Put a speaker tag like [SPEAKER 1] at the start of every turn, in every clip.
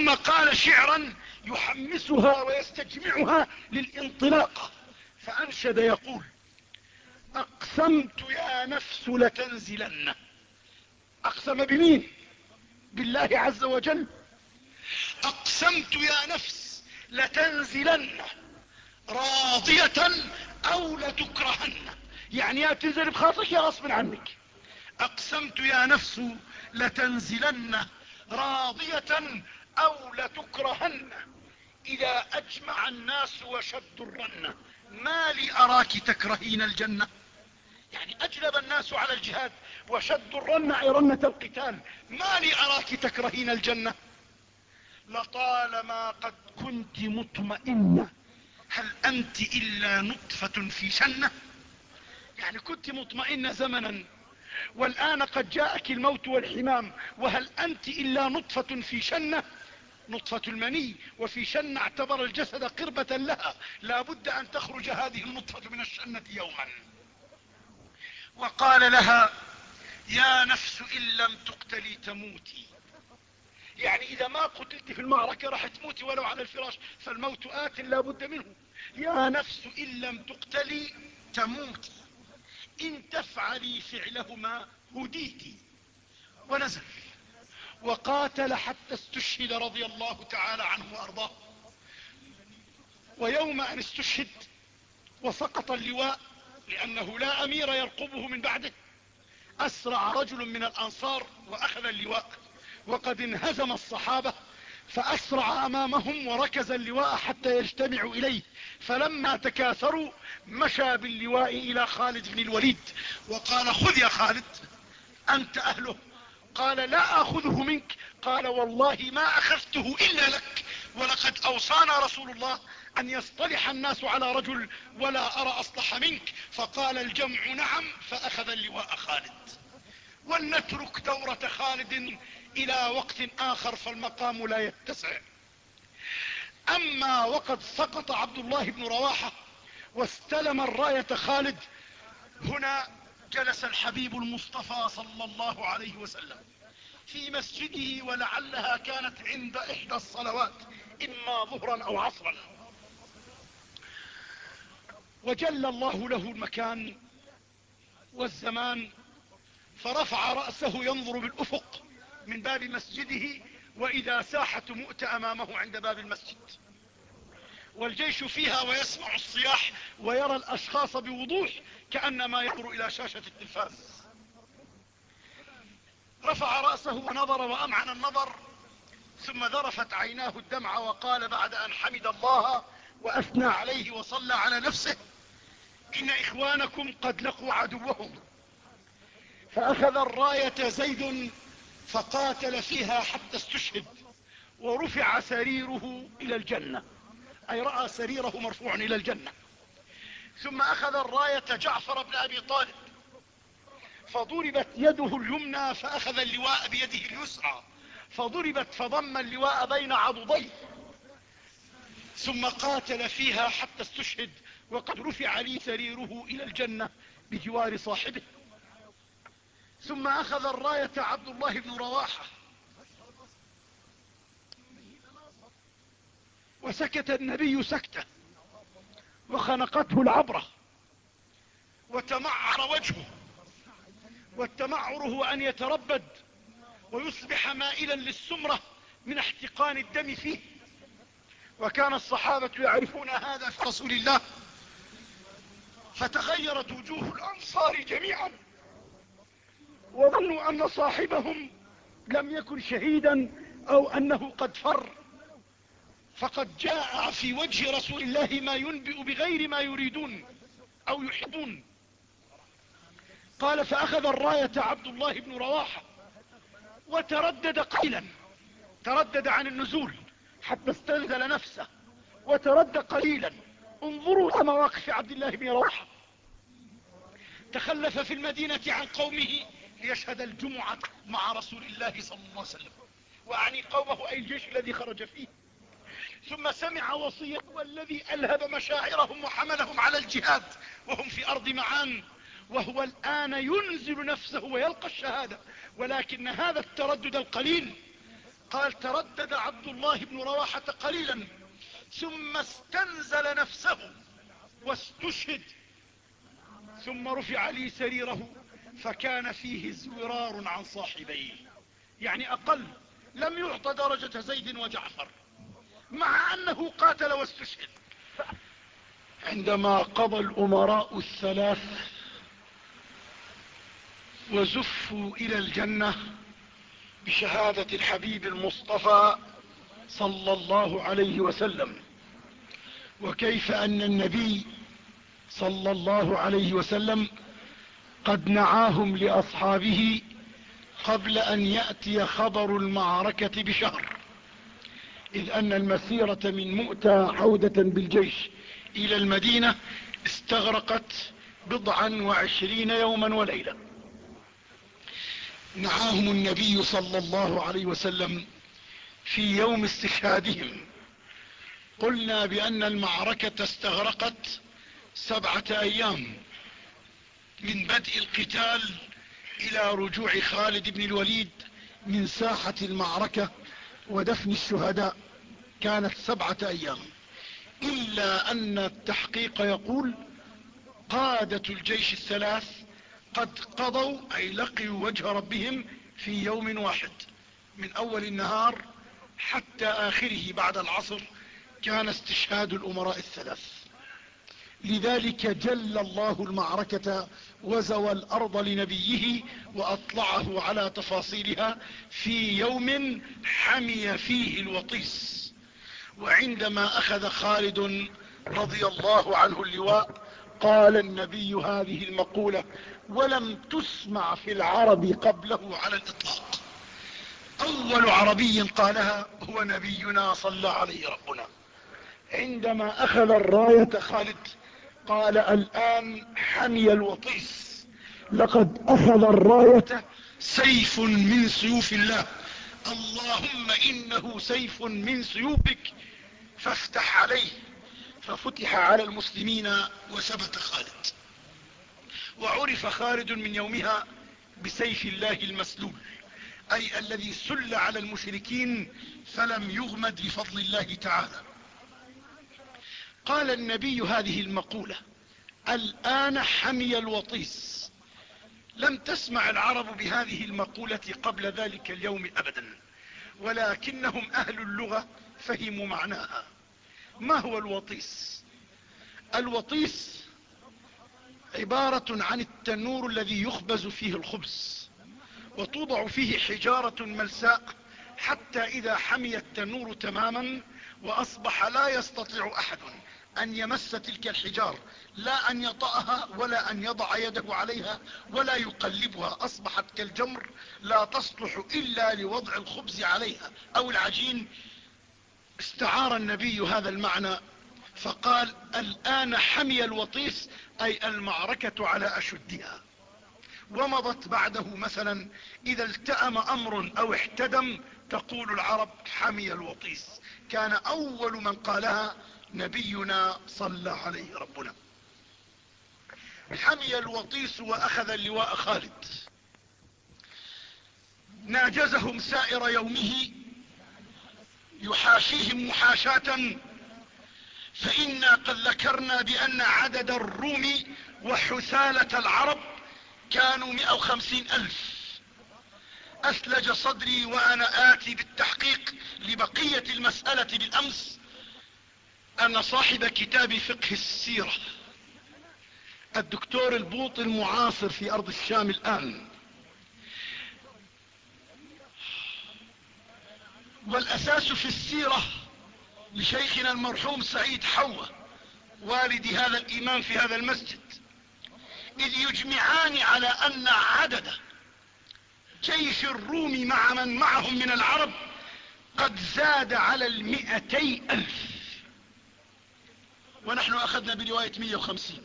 [SPEAKER 1] ثم قال شعرا يحمسها ويستجمعها للانطلاق. فانشد يقول أقسمت يا نفس لتنزلن. أقسم بمين؟ بالله عز وجل. أقسمت يا نفس لتنزلن. راضية أو لتكرهن. يعني يا تنزل بخاطرك يا غصب عنك. أقسمت يا نفس لتنزلن. راضية أو لتكرهن إذا أجمع الناس وشدوا الرنة ما لي أراك تكرهين الجنة؟ يعني أجلب الناس على الجهاد وشدوا الرنة اي رنة القتال. ما لي أراك تكرهين الجنة؟ لطالما قد كنت مطمئنة هل أنت إلا نطفة في شنة يعني كنت مطمئنة زمنا والآن قد جاءك الموت والحمام وهل أنت إلا نطفة في شنة نطفة المني وفي شنة اعتبر الجسد قربة لها. لا بد أن تخرج هذه النطفة من الشنة يوما. وقال لها يا نفس إن لم تقتلي تموتي. يعني إذا ما قتلت في المعركة راح تموتي ولو على الفراش فالموت آت لا بد منه. يا نفس إن لم تقتلي تموتي إن تفعلي فعلهما هديتي. ونزل. وقاتل حتى استشهد رضي الله تعالى عنه وأرضاه. ويوم أن استشهد وسقط اللواء لأنه لا أمير يرقبه من بعده أسرع رجل من الأنصار وأخذ اللواء. وقد انهزم الصحابة فأسرع أمامهم وركز اللواء حتى يجتمعوا إليه. فلما تكاثروا مشى باللواء إلى خالد بن الوليد وقال خذ يا خالد أنت أهله. قال لا آخذه منك. قال والله ما أخذته إلا لك. ولقد أوصانا رسول الله أن يصطلح الناس على رجل ولا أرى أصلح منك. فقال الجمع نعم فأخذ اللواء خالد. ولنترك دورة خالد إلى وقت آخر فالمقام لا يتسع. أما وقد سقط عبد الله بن رواحة واستلم الراية خالد هنا جلس الحبيب المصطفى صلى الله عليه وسلم في مسجده ولعلها كانت عند إحدى الصلوات إما ظهرا أو عصرا. وجل الله له المكان والزمان فرفع رأسه ينظر بالأفق من باب مسجده وإذا ساحة مؤتة أمامه عند باب المسجد. والجيش فيها ويسمع الصياح ويرى الأشخاص بوضوح كأنما ينظر إلى شاشة التلفاز. رفع رأسه ونظر وأمعن النظر ثم ذرفت عيناه الدمع وقال بعد أن حمد الله وأثنى عليه وصلى على نفسه إن إخوانكم قد لقوا عدوهم. فأخذ الراية زيد فقاتل فيها حتى استشهد ورفع سريره إلى الجنة. أي رأى سريره مرفوعا إلى الجنة. ثم أخذ الراية جعفر بن أبي طالب فضربت يده اليمنى فأخذ اللواء بيده اليسرى. فضربت فضم اللواء بين عضديه ثم قاتل فيها حتى استشهد وقد رفع لي سريره إلى الجنة بجوار صاحبه. ثم أخذ الراية عبد الله بن رواحة وسكت النبي سكتة وخنقته العبرة وتمعر وجهه والتمعر هو أن يتربد ويصبح مائلا للسمرة من احتقان الدم فيه. وكان الصحابة يعرفون هذا في رسول الله فتغيرت وجوه الأنصار جميعا وظنوا أن صاحبهم لم يكن شهيدا أو أنه قد فر. فقد جاء في وجه رسول الله ما ينبئ بغير ما يريدون أو يحبون. قال فأخذ الراية عبد الله بن رواحة وتردد قليلا تردد عن النزول حتى استنزل نفسه وتردد قليلا. انظروا إلى مواقف عبد الله بن رواحة. تخلف في المدينة عن قومه ليشهد الجمعة مع رسول الله صلى الله عليه وسلم وأعني قومه أي الجيش الذي خرج فيه. ثم سمع وصية والذي ألهب مشاعرهم وحملهم على الجهاد وهم في أرض معان وهو الآن ينزل نفسه ويلقى الشهادة. ولكن هذا التردد القليل قال تردد عبد الله بن رواحة قليلا ثم استنزل نفسه واستشهد ثم رفع لي سريره فكان فيه زرار عن صاحبيه. يعني أقل لم يعط درجة زيد وجعفر. مع أنه قاتل واستشهد. عندما قضى الأمراء الثلاث وزفوا إلى الجنة بشهادة الحبيب المصطفى صلى الله عليه وسلم. وكيف أن النبي صلى الله عليه وسلم قد نعاهم لأصحابه قبل أن يأتي خبر المعركة بشهر؟ إذ أن المسيرة من مؤتى عودة بالجيش إلى المدينة استغرقت بضعا وعشرين يوما وليلة نعاهم النبي صلى الله عليه وسلم في يوم استشهادهم. قلنا بأن المعركة استغرقت سبعة أيام من بدء القتال إلى رجوع خالد بن الوليد من ساحة المعركة ودفن الشهداء كانت سبعة أيام. إلا أن التحقيق يقول قادة الجيش الثلاث قد قضوا أي لقيوا وجه ربهم في يوم واحد. من أول النهار حتى آخره بعد العصر كان استشهاد الأمراء الثلاث. لذلك جل الله المعركة وزوى الأرض لنبيه وأطلعه على تفاصيلها في يوم حمي فيه الوطيس. وعندما أخذ خالد رضي الله عنه اللواء قال النبي هذه المقولة ولم تسمع في العرب قبله على الإطلاق أول عربي قالها هو نبينا صلى عليه ربنا. عندما أخذ الراية خالد قال الآن حمي الوطيس. لقد أخذ الراية سيف من سيوف الله. اللهم إنه سيف من سيوفك. فافتح عليه. ففتح على المسلمين وثبت خالد. وعرف خالد من يومها بسيف الله المسلول. أي الذي سل على المشركين فلم يغمد بفضل الله تعالى. قال النبي هذه المقولة الآن حمي الوطيس. لم تسمع العرب بهذه المقولة قبل ذلك اليوم ابدا ولكنهم أهل اللغة فهموا معناها. ما هو الوطيس؟ الوطيس عبارة عن التنور الذي يخبز فيه الخبز وتوضع فيه حجارة ملساء حتى إذا حمي التنور تماما وأصبح لا يستطيع أحد. أن يمس تلك الحجار لا أن يطأها ولا أن يضع يده عليها ولا يقلبها. أصبحت كالجمر لا تصلح إلا لوضع الخبز عليها. أو العجين. استعار النبي هذا المعنى فقال الآن حمي الوطيس أي المعركة على أشدها. ومضت بعده مثلا إذا التأم أمر أو احتدم تقول العرب حمي الوطيس. كان أول من قالها نبينا صلى عليه ربنا. حمي الوطيس وأخذ اللواء خالد. ناجزهم سائر يومه يحاشيهم محاشاة فإنا قد ذكرنا بأن عدد الروم وحثالة العرب كانوا مئة وخمسين ألف. أثلج صدري وأنا آتي بالتحقيق لبقية المسألة بالأمس. أن صاحب كتاب فقه السيرة. الدكتور البوط المعاصر في أرض الشام الآن. والأساس في السيرة لشيخنا المرحوم سعيد حوة والد هذا الإمام في هذا المسجد. إذ يجمعان على أن عدد جيش الروم مع من معهم من العرب قد زاد على المئتي ألف. ونحن أخذنا برواية مية وخمسين.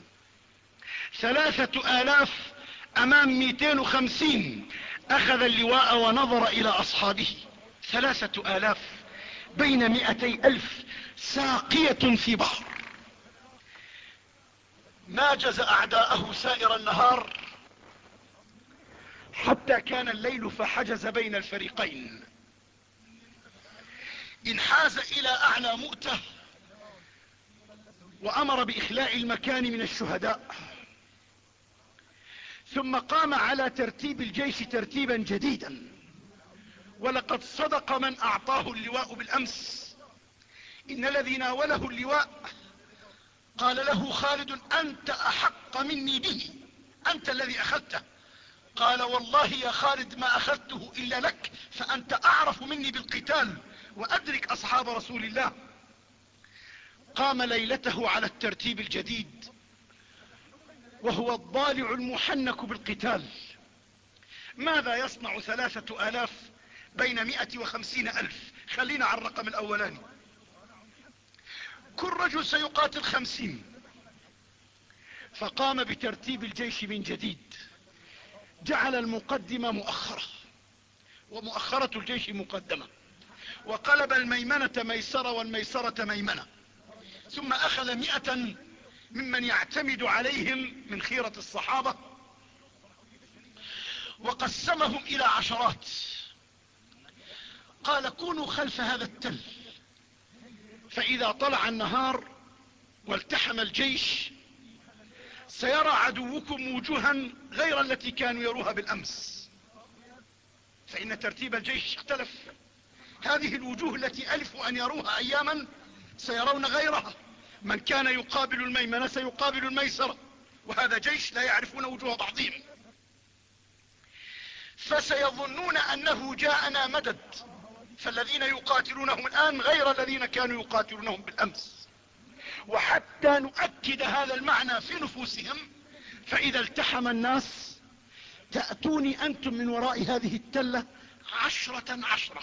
[SPEAKER 1] ثلاثة آلاف أمام مئتين وخمسين أخذ اللواء ونظر إلى أصحابه. ثلاثة آلاف بين مئتي ألف ساقية في بحر. ناجز أعداءه سائر النهار حتى كان الليل فحجز بين الفريقين. انحاز إلى أعلى مؤتة وأمر بإخلاء المكان من الشهداء. ثم قام على ترتيب الجيش ترتيبا جديدا. ولقد صدق من أعطاه اللواء بالأمس. إن الذي ناوله اللواء قال له خالد أنت أحق مني به. أنت الذي أخذته. قال والله يا خالد ما أخذته إلا لك فأنت أعرف مني بالقتال وأدرك أصحاب رسول الله. قام ليلته على الترتيب الجديد وهو الضالع المحنك بالقتال. ماذا يصنع ثلاثة آلاف بين مئة وخمسين ألف؟ خلينا على الرقم الأولاني. كل رجل سيقاتل خمسين. فقام بترتيب الجيش من جديد. جعل المقدمة مؤخرة ومؤخرة الجيش مقدمة. وقلب الميمنة ميسرة والميسرة ميمنة. ثم أخذ مئة ممن يعتمد عليهم من خيرة الصحابة وقسمهم إلى عشرات. قال كونوا خلف هذا التل فإذا طلع النهار والتحم الجيش سيرى عدوكم وجوها غير التي كانوا يروها بالأمس. فإن ترتيب الجيش اختلف. هذه الوجوه التي ألفوا أن يروها اياما سيرون غيرها. من كان يقابل الميمنة سيقابل الميسرة. وهذا جيش لا يعرفون وجوه بعضهم. فسيظنون أنه جاءنا مدد. فالذين يقاتلونهم الآن غير الذين كانوا يقاتلونهم بالأمس. وحتى نؤكد هذا المعنى في نفوسهم فإذا التحم الناس تأتوني أنتم من وراء هذه التلة عشرة عشرة.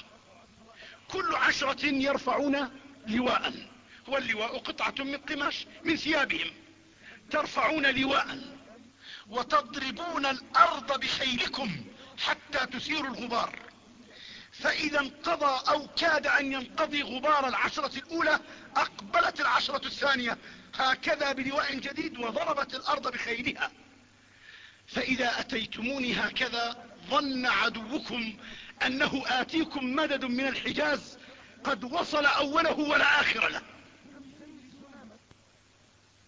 [SPEAKER 1] كل عشرة يرفعون لواء. واللواء قطعة من قماش من ثيابهم. ترفعون لواء وتضربون الأرض بخيلكم حتى تثيروا الغبار. فإذا انقضى أو كاد أن ينقضي غبار العشرة الأولى أقبلت العشرة الثانية. هكذا بلواء جديد وضربت الأرض بخيلها. فإذا أتيتموني هكذا ظن عدوكم أنه آتيكم مدد من الحجاز. قد وصل أوله ولا آخر له.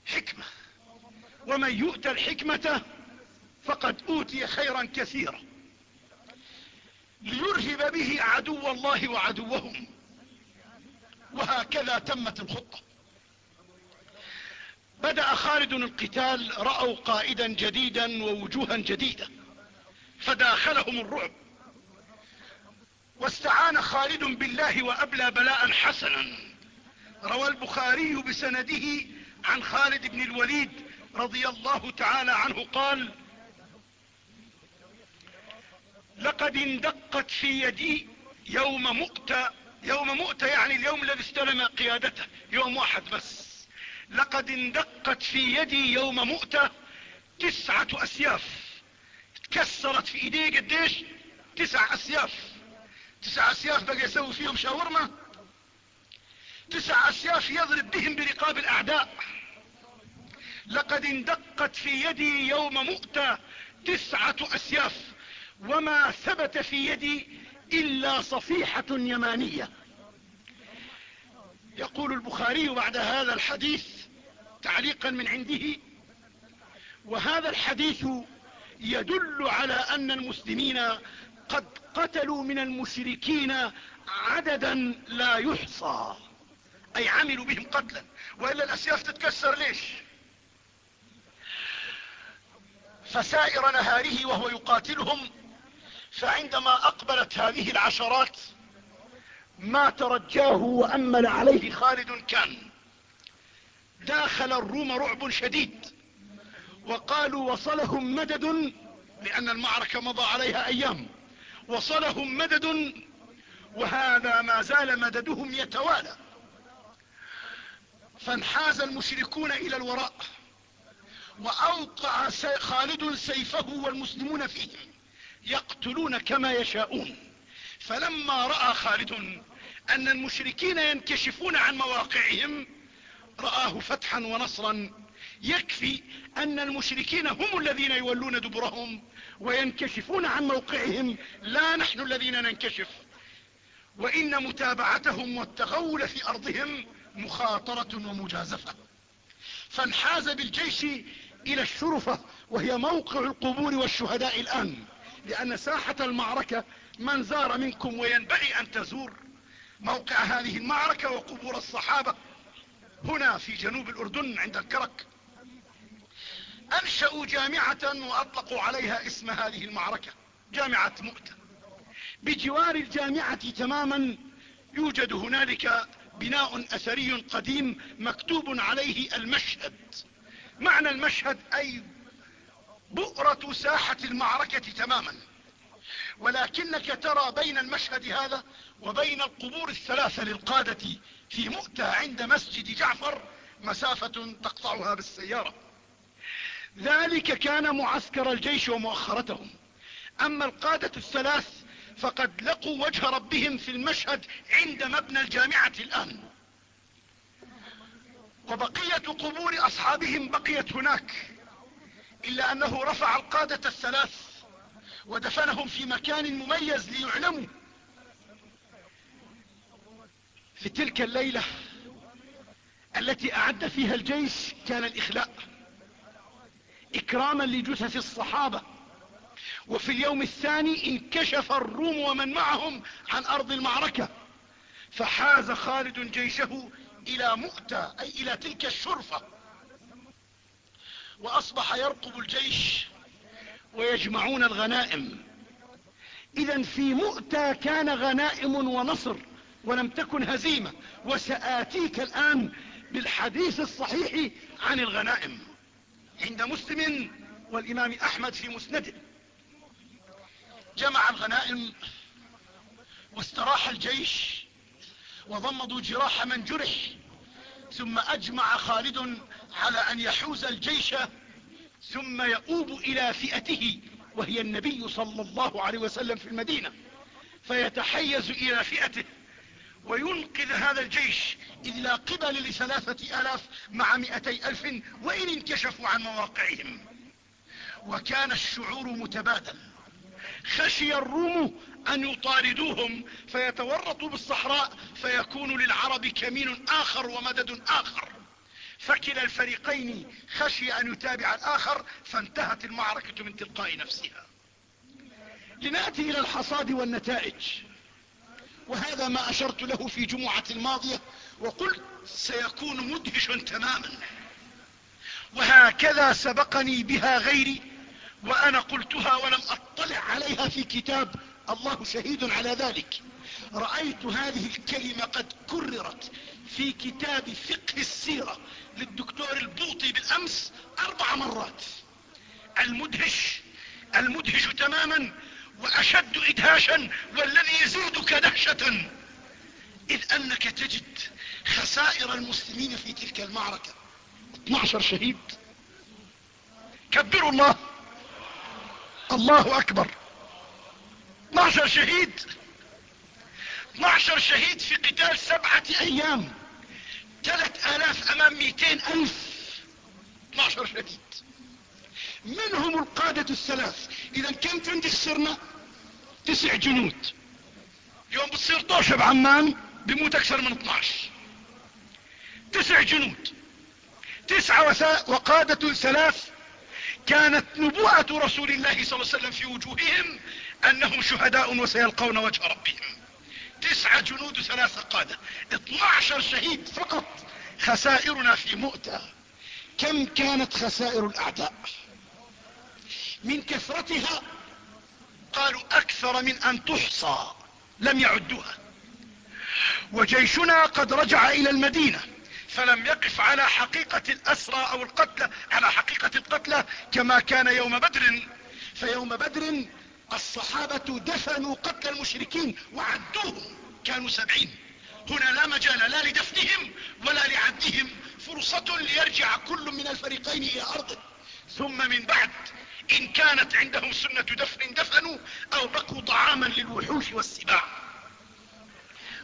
[SPEAKER 1] حكمة. ومن يؤتى الحكمة فقد أوتي خيرا كثيرا. ليرهب به عدو الله وعدوهم. وهكذا تمت الخطة. بدأ خالد القتال رأوا قائدا جديدا ووجوها جديدة فداخلهم الرعب. واستعان خالد بالله وأبلى بلاء حسنا. روى البخاري بسنده عن خالد بن الوليد رضي الله تعالى عنه قال لقد اندقت في يدي يوم مؤتى يوم مؤتى يعني اليوم الذي استلم قيادته يوم واحد بس. لقد اندقت في يدي يوم مؤتى تسعة أسياف. تكسرت في إيديه قديش؟ تسع أسياف. تسع أسياف بقى يسوي فيهم شاورما تسع اسياف يضرب بهم برقاب الأعداء. لقد اندقت في يدي يوم مؤتى تسعة أسياف وما ثبت في يدي إلا صفيحة يمانية. يقول البخاري بعد هذا الحديث تعليقا من عنده وهذا الحديث يدل على أن المسلمين قد قتلوا من المشركين عددا لا يحصى. أي عملوا بهم قتلا وإلا الاسياف تتكسر ليش؟ فسائر نهاره وهو يقاتلهم فعندما أقبلت هذه العشرات ما ترجاه وأمل عليه خالد كان. داخل الروم رعب شديد وقالوا وصلهم مدد لأن المعركة مضى عليها أيام وصلهم مدد وهذا ما زال مددهم يتوالى. فانحاز المشركون إلى الوراء وأوقع خالد سيفه والمسلمون فيهم يقتلون كما يشاءون. فلما رأى خالد أن المشركين ينكشفون عن مواقعهم رآه فتحا ونصرا يكفي أن المشركين هم الذين يولون دبرهم وينكشفون عن موقعهم. لا نحن الذين ننكشف وإن متابعتهم والتغول في أرضهم مخاطرة ومجازفة. فانحاز بالجيش إلى الشرفة وهي موقع القبور والشهداء الآن. لأن ساحة المعركة من زار منكم وينبغي أن تزور موقع هذه المعركة وقبور الصحابة هنا في جنوب الأردن عند الكرك. أنشأوا جامعة وأطلقوا عليها اسم هذه المعركة جامعة مؤتة. بجوار الجامعة تماما يوجد هنالك بناء أثري قديم مكتوب عليه المشهد. معنى المشهد أي بؤرة ساحة المعركة تماما. ولكنك ترى بين المشهد هذا وبين القبور الثلاثة للقادة في مؤتة عند مسجد جعفر مسافة تقطعها بالسيارة. ذلك كان معسكر الجيش ومؤخرتهم. أما القادة الثلاث فقد لقوا وجه ربهم في المشهد عند مبنى الجامعة الآن. وبقية قبور أصحابهم بقيت هناك إلا أنه رفع القادة الثلاث ودفنهم في مكان مميز ليعلموا. في تلك الليلة التي أعد فيها الجيش كان الإخلاء إكراما لجثث الصحابة. وفي اليوم الثاني انكشف الروم ومن معهم عن أرض المعركة. فحاز خالد جيشه إلى مؤتة أي إلى تلك الشرفة. وأصبح يرقب الجيش ويجمعون الغنائم. إذا في مؤتة كان غنائم ونصر ولم تكن هزيمة. وسآتيك الآن بالحديث الصحيح عن الغنائم. عند مسلم والإمام أحمد في مسنده. جمع الغنائم واستراح الجيش وضمضوا جراح من جرح ثم أجمع خالد على أن يحوز الجيش ثم يؤوب إلى فئته وهي النبي صلى الله عليه وسلم في المدينة فيتحيز إلى فئته وينقذ هذا الجيش لا قبل لثلاثة آلاف مع مئتي ألف وإن انكشفوا عن مواقعهم. وكان الشعور متبادل. خشي الروم أن يطاردوهم فيتورطوا بالصحراء فيكون للعرب كمين آخر ومدد آخر. فكلا الفريقين خشي أن يتابع الآخر فانتهت المعركة من تلقاء نفسها. لنأتي إلى الحصاد والنتائج. وهذا ما أشرت له في جمعة الماضية وقلت سيكون مدهش تماما. وهكذا سبقني بها غيري وأنا قلتها ولم أطلع عليها في كتاب. الله شهيد على ذلك. رأيت هذه الكلمة قد كررت في كتاب فقه السيرة للدكتور البوطي بالأمس أربع مرات. المدهش المدهش تماما وأشد إدهاشا والذي يزيدك دهشة. إذ أنك تجد خسائر المسلمين في تلك المعركة. 12 شهيد. كبروا الله. الله أكبر. 12 شهيد. 12 شهيد في قتال سبعة آلاف أمام مئتين ألف. 12 شهيد. منهم القادة الثلاث. إذا كم جندي خسرنا؟ تسع جنود. يوم بتصير طوشة بعمان بيموت أكثر من 12 تسع جنود. تسعة وقادة ثلاث كانت نبوءة رسول الله صلى الله عليه وسلم في وجوههم أنهم شهداء وسيلقون وجه ربهم. تسعة جنود ثلاثة قادة. 12 شهيد فقط. خسائرنا في مؤتة. كم كانت خسائر الأعداء؟ من كثرتها قالوا أكثر من أن تحصى. لم يعدوها. وجيشنا قد رجع إلى المدينة. فلم يقف على حقيقة الأسرى أو القتلى على حقيقة القتلى كما كان يوم بدر. فيوم بدر الصحابة دفنوا قتل المشركين وعدوهم كانوا سبعين. هنا لا مجال لا لدفنهم ولا لعدهم فرصة ليرجع كل من الفريقين إلى أرضه. ثم من بعد إن كانت عندهم سنة دفن دفنوا أو بقوا طعاما للوحوش والسباع.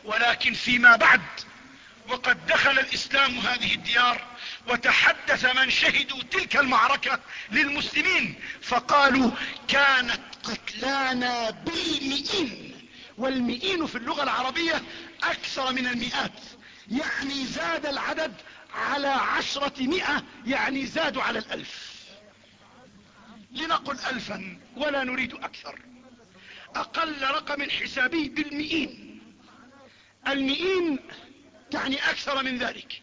[SPEAKER 1] ولكن فيما بعد وقد دخل الإسلام هذه الديار وتحدث من شهدوا تلك المعركة للمسلمين فقالوا كانت قتلانا بالمئين والمئين في اللغة العربية أكثر من المئات يعني زاد العدد على عشرة مئة يعني زادوا على الألف. لنقل الفا ولا نريد أكثر. أقل رقم حسابي بالمئين. المئين تعني أكثر من ذلك.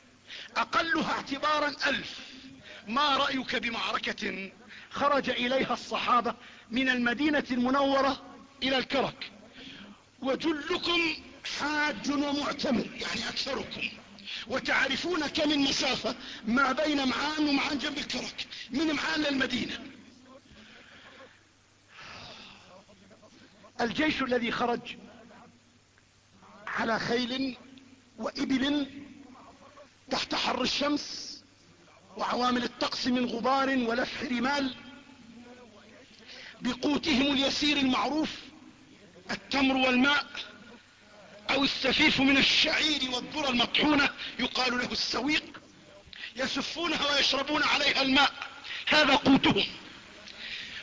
[SPEAKER 1] أقلها اعتبارا ألف. ما رأيك بمعركة خرج إليها الصحابة من المدينة المنورة إلى الكرك؟ وجلكم حاج ومعتمر يعني أكثركم. وتعرفون كم المسافة ما بين معان ومعان جنب الكرك من معان للمدينة. الجيش الذي خرج على خيل وإبل تحت حر الشمس وعوامل الطقس من غبار ولفح رمال بقوتهم اليسير المعروف التمر والماء أو السفيف من الشعير والذرة المطحونة يقال له السويق يسفونها ويشربون عليها الماء هذا قوتهم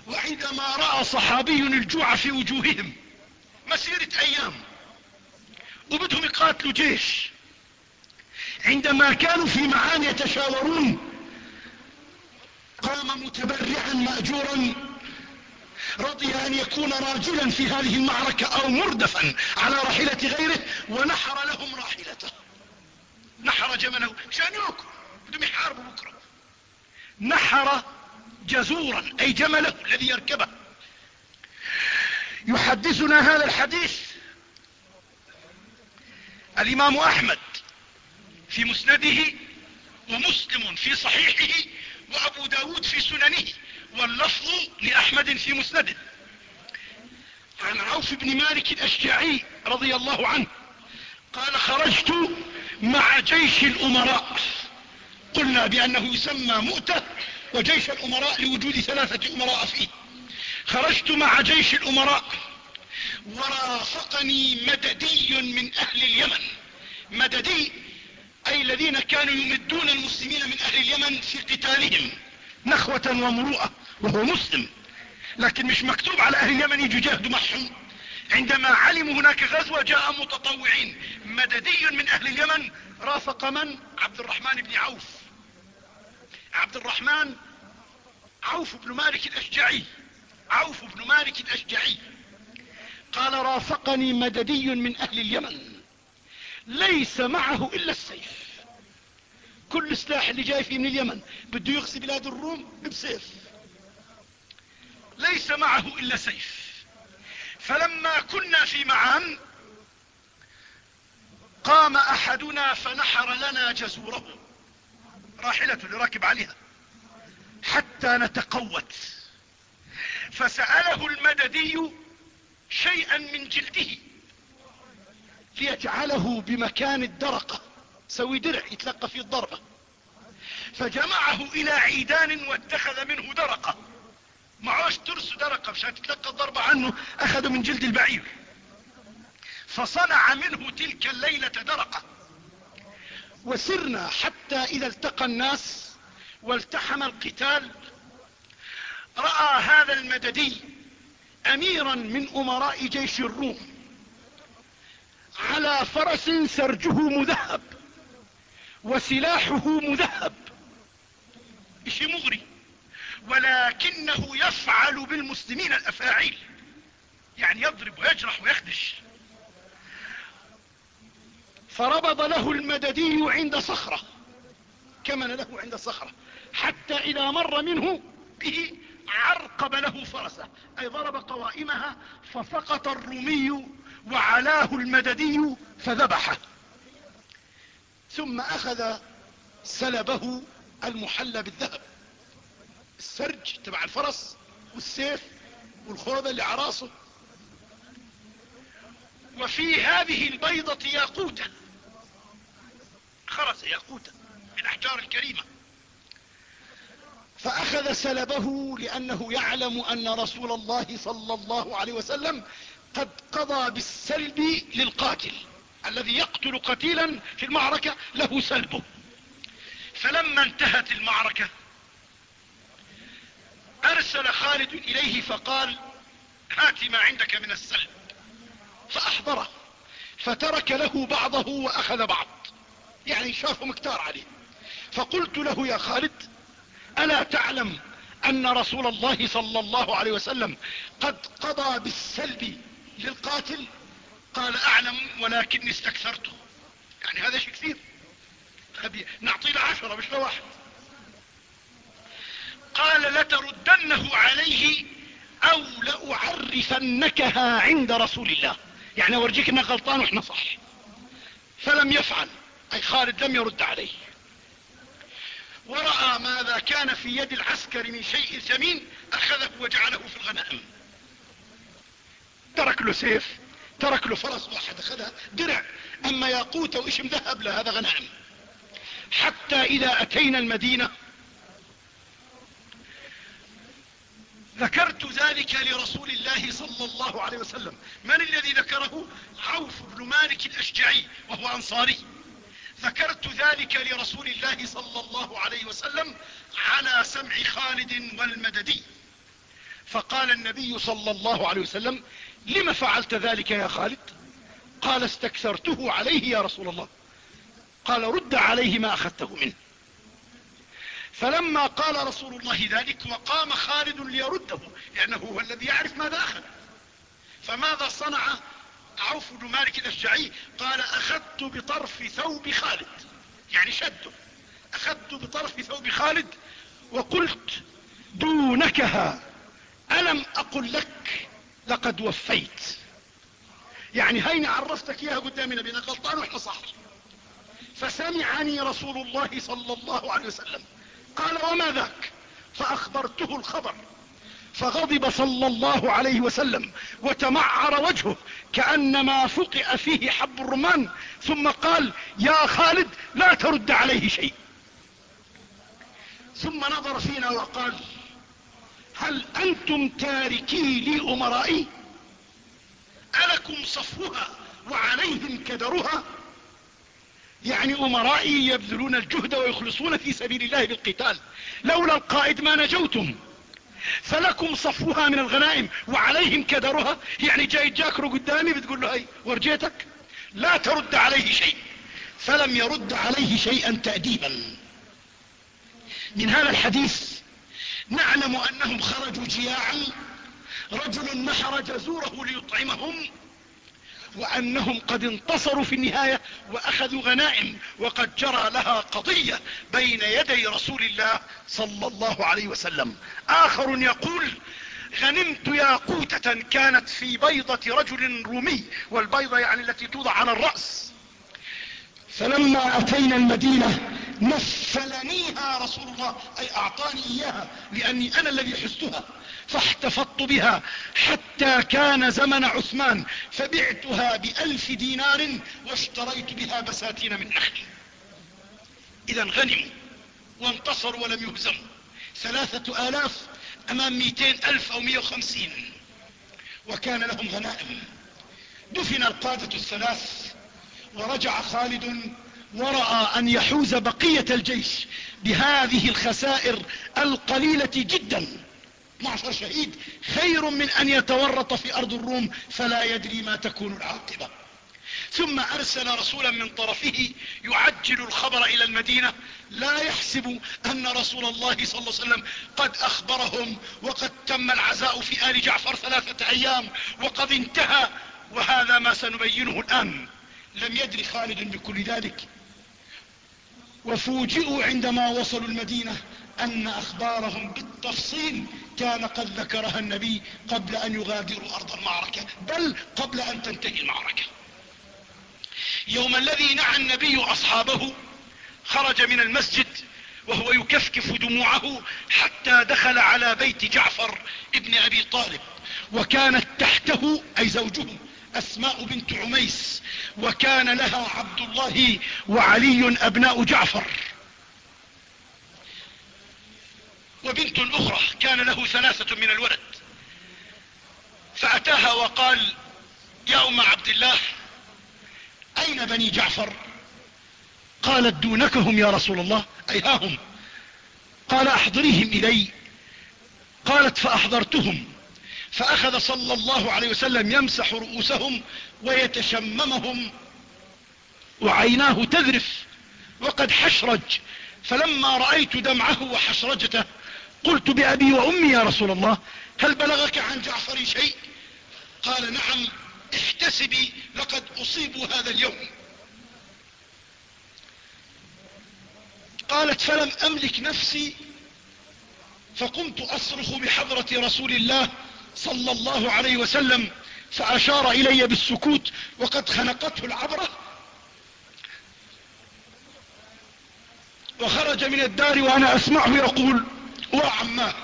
[SPEAKER 1] وعندما رأى صحابي الجوع في وجوههم مسيرة أيام وبدهم يقاتلوا جيش. عندما كانوا في معان يتشاورون قام متبرعا ماجورا رضي أن يكون راجلا في هذه المعركة أو مردفا على راحلة غيره ونحر لهم راحلته. نحر جمله شان يوكل بدهم يحاربوا بكرة. نحر جزورا أي جمله الذي يركبه. يحدثنا هذا الحديث الإمام أحمد في مسنده ومسلم في صحيحه وأبو داود في سننه واللفظ لأحمد في مسنده. عن عوف بن مالك الأشجعي رضي الله عنه قال خرجت مع جيش الأمراء. قلنا بأنه يسمى مؤتة وجيش الأمراء لوجود ثلاثة أمراء فيه. خرجت مع جيش الأمراء. ورافقني مددي من أهل اليمن. مددي أي الذين كانوا يمدون المسلمين من أهل اليمن في قتالهم نخوة ومروءة وهو مسلم. لكن مش مكتوب على أهل اليمن يجوا يجاهدوا معهم. عندما علموا هناك غزوة جاء متطوعين. مددي من أهل اليمن رافق من؟ عبد الرحمن بن عوف. عبد الرحمن عوف بن مالك الأشجعي. عوف بن مالك الأشجعي. قال رافقني مددي من أهل اليمن. ليس معه إلا السيف. كل سلاح اللي جاي فيه من اليمن بده يغزي بلاد الروم بسيف. ليس معه إلا سيف. فلما كنا في معان قام أحدنا فنحر لنا جزوره. راحلة لراكب عليها. حتى نتقوت. فسأله المددي شيئا من جلده ليجعله بمكان الدرقة سوي درع يتلقى فيه الضربة فجمعه إلى عيدان واتخذ منه درقة. معوش ترس درقة مشان تتلقى الضربة عنه اخذوا من جلد البعير. فصنع منه تلك الليلة درقة. وسرنا حتى إذا التقى الناس والتحم القتال رأى هذا المددي أميرا من أمراء جيش الروم. على فرس سرجه مذهب وسلاحه مذهب. شيء مغري؟ ولكنه يفعل بالمسلمين الأفاعيل. يعني يضرب ويجرح ويخدش. فربض له المددي عند صخرة. كمن له عند صخرة. حتى إذا مر منه به عرقب له فرسه. أي ضرب قوائمها فسقط الرومي وعلاه المددي فذبحه. ثم أخذ سلبه المحلى بالذهب. السرج تبع الفرس والسيف والخوذة اللي عراسه وفي هذه البيضة ياقوتة خرس ياقوتة من الاحجار الكريمة. فأخذ سلبه لأنه يعلم أن رسول الله صلى الله عليه وسلم قد قضى بالسلب للقاتل الذي يقتل قتيلا في المعركة له سلبه. فلما انتهت المعركة أرسل خالد إليه فقال هات ما عندك من السلب. فأحضره فترك له بعضه وأخذ بعض. يعني شافه مكتار عليه. فقلت له يا خالد ألا تعلم أن رسول الله صلى الله عليه وسلم قد قضى بالسلب للقاتل؟ قال أعلم ولكني استكثرته يعني هذا شيء كثير. نعطي له عشرة مش لواحد قال لتردنه عليه أو لأعرفنكها عند رسول الله. يعني أورجيك إنك غلطان وإحنا صح. فلم يفعل. أي خالد لم يرد عليه. ورأى ماذا كان في يد العسكر من شيء ثمين أخذه وجعله في الغنائم. ترك له سيف ترك له فرس واحد أخذها درع. أما ياقوت وإش مذهب له هذا غنائم. حتى إذا أتينا المدينة ذكرت ذلك لرسول الله صلى الله عليه وسلم. من الذي ذكره؟ عوف بن مالك الأشجعي وهو أنصاري. ذكرت ذلك لرسول الله صلى الله عليه وسلم على سمع خالد والمددي. فقال النبي صلى الله عليه وسلم لم فعلت ذلك يا خالد؟ قال استكثرته عليه يا رسول الله. قال رد عليه ما أخذته منه. فلما قال رسول الله ذلك وقام خالد ليرده لأنه هو الذي يعرف ماذا أخذ. فماذا صنع؟ عوف بن مالك الأشجعي قال أخذت بطرف ثوب خالد. يعني شده. أخذت بطرف ثوب خالد وقلت دونكها. ألم أقل لك لقد وفيت. يعني هين عرفتك إياها قدام نبينا غلطان وإحنا صح. فسمعني رسول الله صلى الله عليه وسلم. قال وما ذاك؟ فأخبرته الخبر. فغضب صلى الله عليه وسلم وتمعر وجهه كأنما فقئ فيه حب الرمان ثم قال يا خالد لا ترد عليه شيء. ثم نظر فينا وقال هل أنتم تاركي لي أمرائي؟ ألكم صفوها وعليهم كدرها؟ يعني أمرائي يبذلون الجهد ويخلصون في سبيل الله بالقتال لولا القائد ما نجوتم. فلكم صفوها من الغنائم وعليهم كدرها. يعني جاي جاكرو قدامي بتقول له هاي ورجيتك؟ لا ترد عليه شيء. فلم يرد عليه شيئا تأديبا. من هذا الحديث نعلم أنهم خرجوا جياعا. رجل نحر جزوره ليطعمهم. وأنهم قد انتصروا في النهاية وأخذوا غنائم وقد جرى لها قضية بين يدي رسول الله صلى الله عليه وسلم. آخر يقول غنمت ياقوتة كانت في بيضة رجل رومي. والبيضة يعني التي توضع على الرأس. فلما أتينا المدينة نفلنيها رسول الله أي أعطاني إياها لأني أنا الذي حزتها فاحتفظت بها حتى كان زمن عثمان فبعتها بألف دينار واشتريت بها بساتين من نخل اذا غنموا وانتصروا ولم يهزموا. ثلاثة آلاف أمام مئتين ألف أو مئة وخمسين. وكان لهم غنائم. دفن القادة الثلاث ورجع خالد ورأى أن يحوز بقية الجيش بهذه الخسائر القليلة جدا. 12 شهيد خير من أن يتورط في أرض الروم فلا يدري ما تكون العاقبة. ثم أرسل رسولا من طرفه يعجل الخبر إلى المدينة. لا يحسب أن رسول الله صلى الله عليه وسلم قد أخبرهم وقد تم العزاء في آل جعفر ثلاثة أيام وقد انتهى. وهذا ما سنبينه الآن. لم يدري خالد بكل ذلك. وفوجئوا عندما وصلوا المدينة أن أخبارهم بالتفصيل كان قد ذكرها النبي قبل أن يغادروا أرض المعركة بل قبل أن تنتهي المعركة. يوم الذي نعى النبي أصحابه خرج من المسجد وهو يكفكف دموعه حتى دخل على بيت جعفر ابن أبي طالب وكانت تحته أي زوجه أسماء بنت عميس وكان لها عبد الله وعلي أبناء جعفر. وبنت أخرى كان له ثلاثة من الولد. فأتاها وقال يا أم عبد الله أين بني جعفر؟ قالت دونكهم يا رسول الله. أي ها هم. قال أحضريهم إلي. قالت فأحضرتهم. فأخذ صلى الله عليه وسلم يمسح رؤوسهم ويتشممهم وعيناه تذرف وقد حشرج. فلما رأيت دمعه وحشرجته قلت بأبي وأمي يا رسول الله هل بلغك عن جعفر شيء؟ قال نعم احتسبي لقد أصيبوا هذا اليوم. قالت فلم أملك نفسي فقمت أصرخ بحضرة رسول الله صلى الله عليه وسلم فأشار إلي بالسكوت وقد خنقته العبرة وخرج من الدار وأنا أسمعه يقول وعماه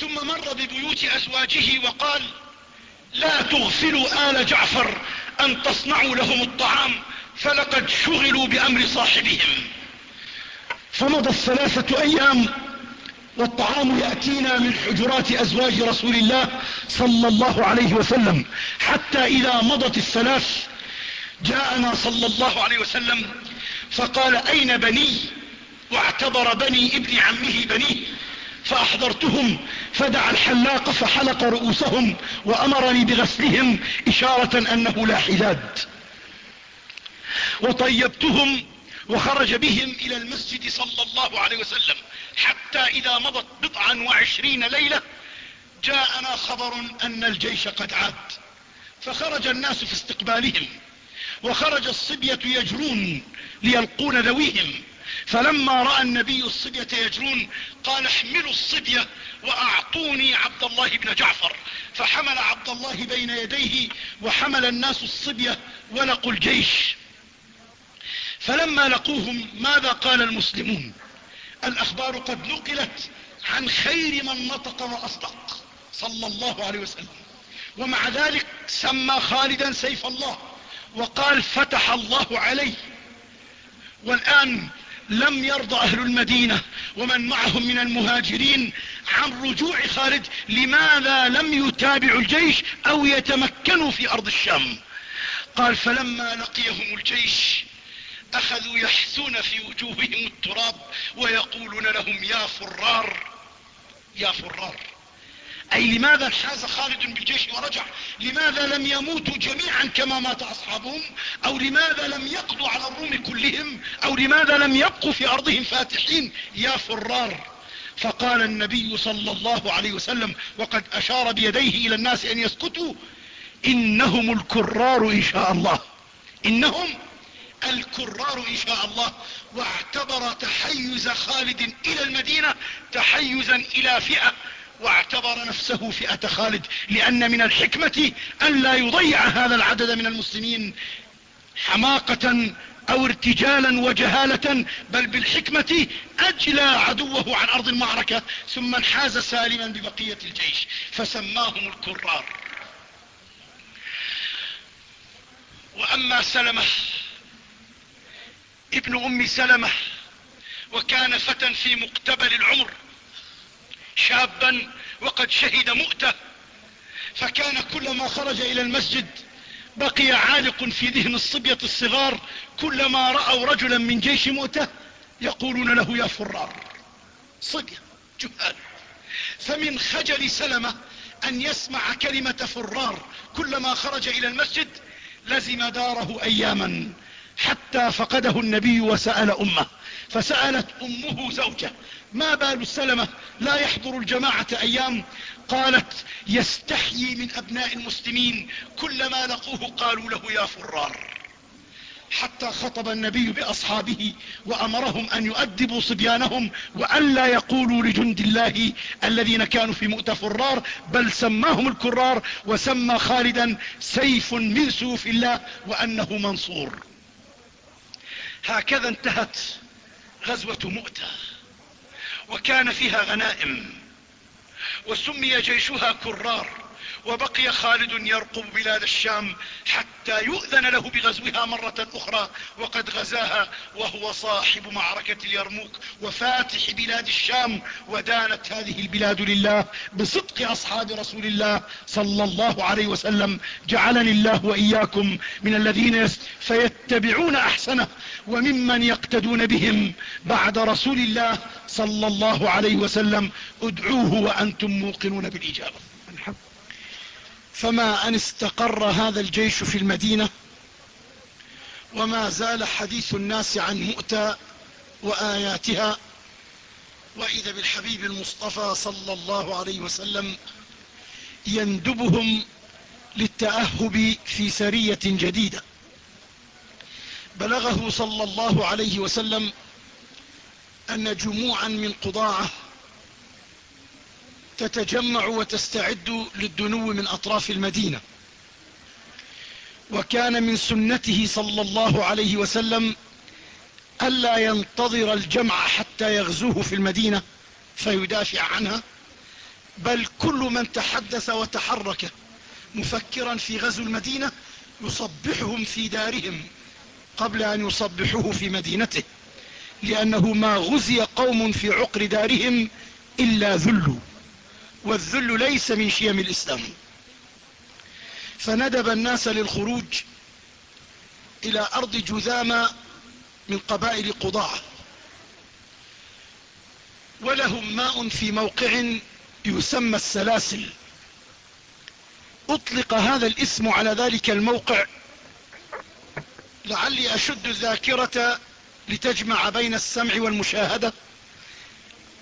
[SPEAKER 1] ثم مر ببيوت أزواجه وقال لا تغفلوا آل جعفر أن تصنعوا لهم الطعام فلقد شغلوا بأمر صاحبهم. فمضى الثلاثة أيام والطعام يأتينا من حجرات أزواج رسول الله صلى الله عليه وسلم. حتى إذا مضت الثلاث جاءنا صلى الله عليه وسلم فقال أين بني؟ واعتبر بني ابن عمه بنيه فأحضرتهم فدعا الحلاق فحلق رؤوسهم وأمرني بغسلهم إشارة أنه لا حداد وطيبتهم وخرج بهم إلى المسجد صلى الله عليه وسلم. حتى إذا مضت بضعا وعشرين ليلة جاءنا خبر أن الجيش قد عاد. فخرج الناس في استقبالهم وخرج الصبية يجرون ليلقون ذويهم. فلما رأى النبي الصبية يجرون قال احملوا الصبية وأعطوني عبد الله بن جعفر. فحمل عبد الله بين يديه وحمل الناس الصبية ولقوا الجيش. فلما لقوهم ماذا قال المسلمون؟ الأخبار قد نقلت عن خير من نطق وأصدق. صلى الله عليه وسلم. ومع ذلك سمى خالدا سيف الله. وقال فتح الله عليه. والآن لم يرضى أهل المدينة ومن معهم من المهاجرين عن رجوع خالد لماذا لم يتابعوا الجيش أو يتمكنوا في أرض الشام؟ قال فلما لقيهم الجيش أخذوا يحثون في وجوههم التراب ويقولون لهم يا فرار يا فرار. أي لماذا انحاز خالد بالجيش ورجع؟ لماذا لم يموتوا جميعا كما مات أصحابهم؟ أو لماذا لم يقضوا على الروم كلهم؟ أو لماذا لم يبقوا في أرضهم فاتحين؟ يا فرار. فقال النبي صلى الله عليه وسلم وقد أشار بيديه إلى الناس أن يسكتوا إنهم الكرار إن شاء الله. إنهم الكرار إن شاء الله واعتبر تحيز خالد إلى المدينة تحيزا إلى فئة واعتبر نفسه فئة خالد لأن من الحكمة لا يضيع هذا العدد من المسلمين حماقة أو ارتجالا وجهالة بل بالحكمة أجلى عدوه عن أرض المعركة ثم انحاز سالما ببقية الجيش فسماهم الكرار. وأما سلمة ابن أم سلمة وكان فتى في مقتبل العمر شابا وقد شهد مؤتة فكان كلما خرج إلى المسجد بقي عالق في ذهن الصبية الصغار كلما رأوا رجلا من جيش مؤتة يقولون له يا فرار صبية جهال. فمن خجل سلمة أن يسمع كلمة فرار كلما خرج إلى المسجد لزم داره اياما. حتى فقده النبي وسأل أمه فسألت أمه زوجة ما بال السلمة؟ لا يحضر الجماعة أيام؟ قالت يستحيي من أبناء المسلمين كلما لقوه قالوا له يا فرار. حتى خطب النبي بأصحابه وأمرهم أن يؤدبوا صبيانهم وألا يقولوا لجند الله الذين كانوا في مؤتة فرار بل سماهم الكرار وسمى خالدا سيف من سيوف الله وأنه منصور. هكذا انتهت غزوة مؤتة وكان فيها غنائم وسمي جيشها كرار. وبقي خالد يرقب بلاد الشام حتى يؤذن له بغزوها مرة أخرى وقد غزاها وهو صاحب معركة اليرموك وفاتح بلاد الشام ودانت هذه البلاد لله بصدق أصحاب رسول الله صلى الله عليه وسلم. جعلني الله وإياكم من الذين فيتبعون أحسنه وممن يقتدون بهم بعد رسول الله صلى الله عليه وسلم. ادعوه وأنتم موقنون بالإجابة. فما أن استقر هذا الجيش في المدينة وما زال حديث الناس عن مؤتى وآياتها وإذا بالحبيب المصطفى صلى الله عليه وسلم يندبهم للتأهب في سرية جديدة. بلغه صلى الله عليه وسلم أن جموعا من قضاعه تتجمع وتستعد للدنو من أطراف المدينة. وكان من سنته صلى الله عليه وسلم ألا ينتظر الجمع حتى يغزوه في المدينة فيدافع عنها بل كل من تحدث وتحرك مفكرا في غزو المدينة يصبحهم في دارهم قبل أن يصبحوه في مدينته لأنه ما غزي قوم في عقر دارهم إلا ذلوا. والذل ليس من شيم الإسلام. فندب الناس للخروج إلى أرض جذامى من قبائل قضاعة ولهم ماء في موقع يسمى السلاسل. أطلق هذا الاسم على ذلك الموقع لعلي أشد الذاكرة لتجمع بين السمع والمشاهدة.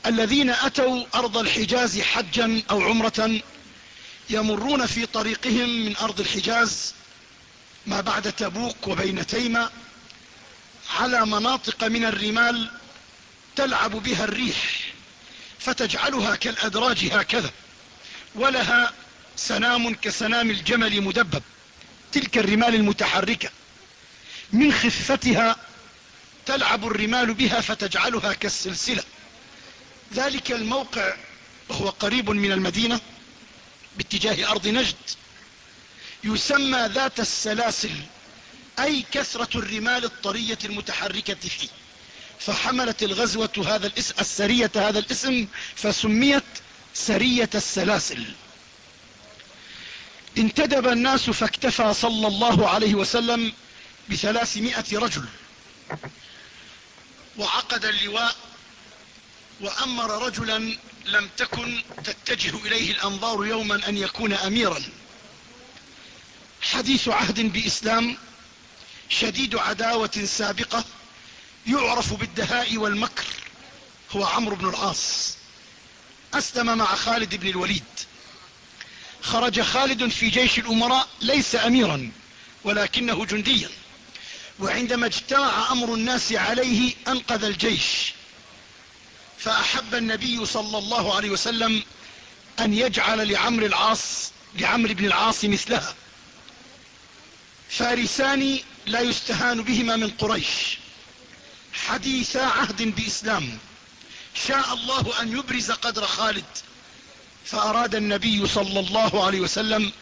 [SPEAKER 1] الذين أتوا أرض الحجاز حجا أو عمرة يمرون في طريقهم من أرض الحجاز ما بعد تبوك وبين تيمة على مناطق من الرمال تلعب بها الريح فتجعلها كالأدراج هكذا ولها سنام كسنام الجمل مدبب تلك الرمال المتحركة. من خفتها تلعب الرمال بها فتجعلها كالسلسلة. ذلك الموقع وهو قريب من المدينة باتجاه أرض نجد. يسمى ذات السلاسل أي كثرة الرمال الطرية المتحركة فيه. فحملت الغزوة هذا الاسم السرية هذا الاسم فسميت سرية السلاسل. انتدب الناس فاكتفى صلى الله عليه وسلم بثلاثمائة رجل. وعقد اللواء وأمر رجلا لم تكن تتجه إليه الأنظار يوما أن يكون أميرا. حديث عهد بإسلام شديد عداوة سابقة يعرف بالدهاء والمكر هو عمرو بن العاص. أسلم مع خالد بن الوليد. خرج خالد في جيش الأمراء ليس أميرا ولكنه جنديا. وعندما اجتمع أمر الناس عليه أنقذ الجيش. فأحب النبي صلى الله عليه وسلم أن يجعل لعمر العاص لعمر بن العاص مثلها. فارسان لا يستهان بهما من قريش. حديثا عهد بإسلام. شاء الله أن يبرز قدر خالد. فأراد النبي صلى الله عليه وسلم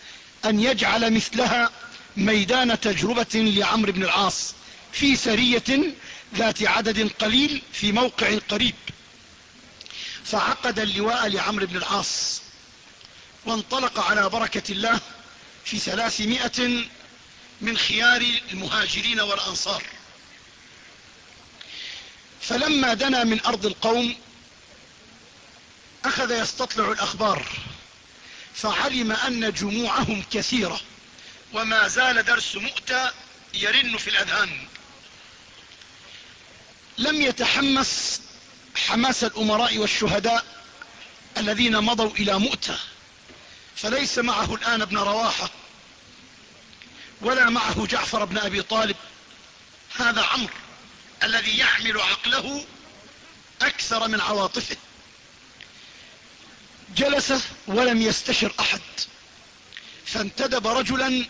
[SPEAKER 1] أن يجعل مثلها ميدان تجربة لعمر بن العاص في سرية ذات عدد قليل في موقع قريب. فعقد اللواء لعمرو بن العاص وانطلق على بركة الله في ثلاثمائة من خيار المهاجرين والأنصار. فلما دنا من أرض القوم أخذ يستطلع الأخبار فعلم أن جموعهم كثيرة وما زال درس مؤتى يرن في الأذهان. لم يتحمس حماس الأمراء والشهداء الذين مضوا إلى مؤتة. فليس معه الآن ابن رواحة ولا معه جعفر بن أبي طالب. هذا عمرو الذي يحمل عقله أكثر من عواطفه. جلس ولم يستشر أحد. فانتدب رجلا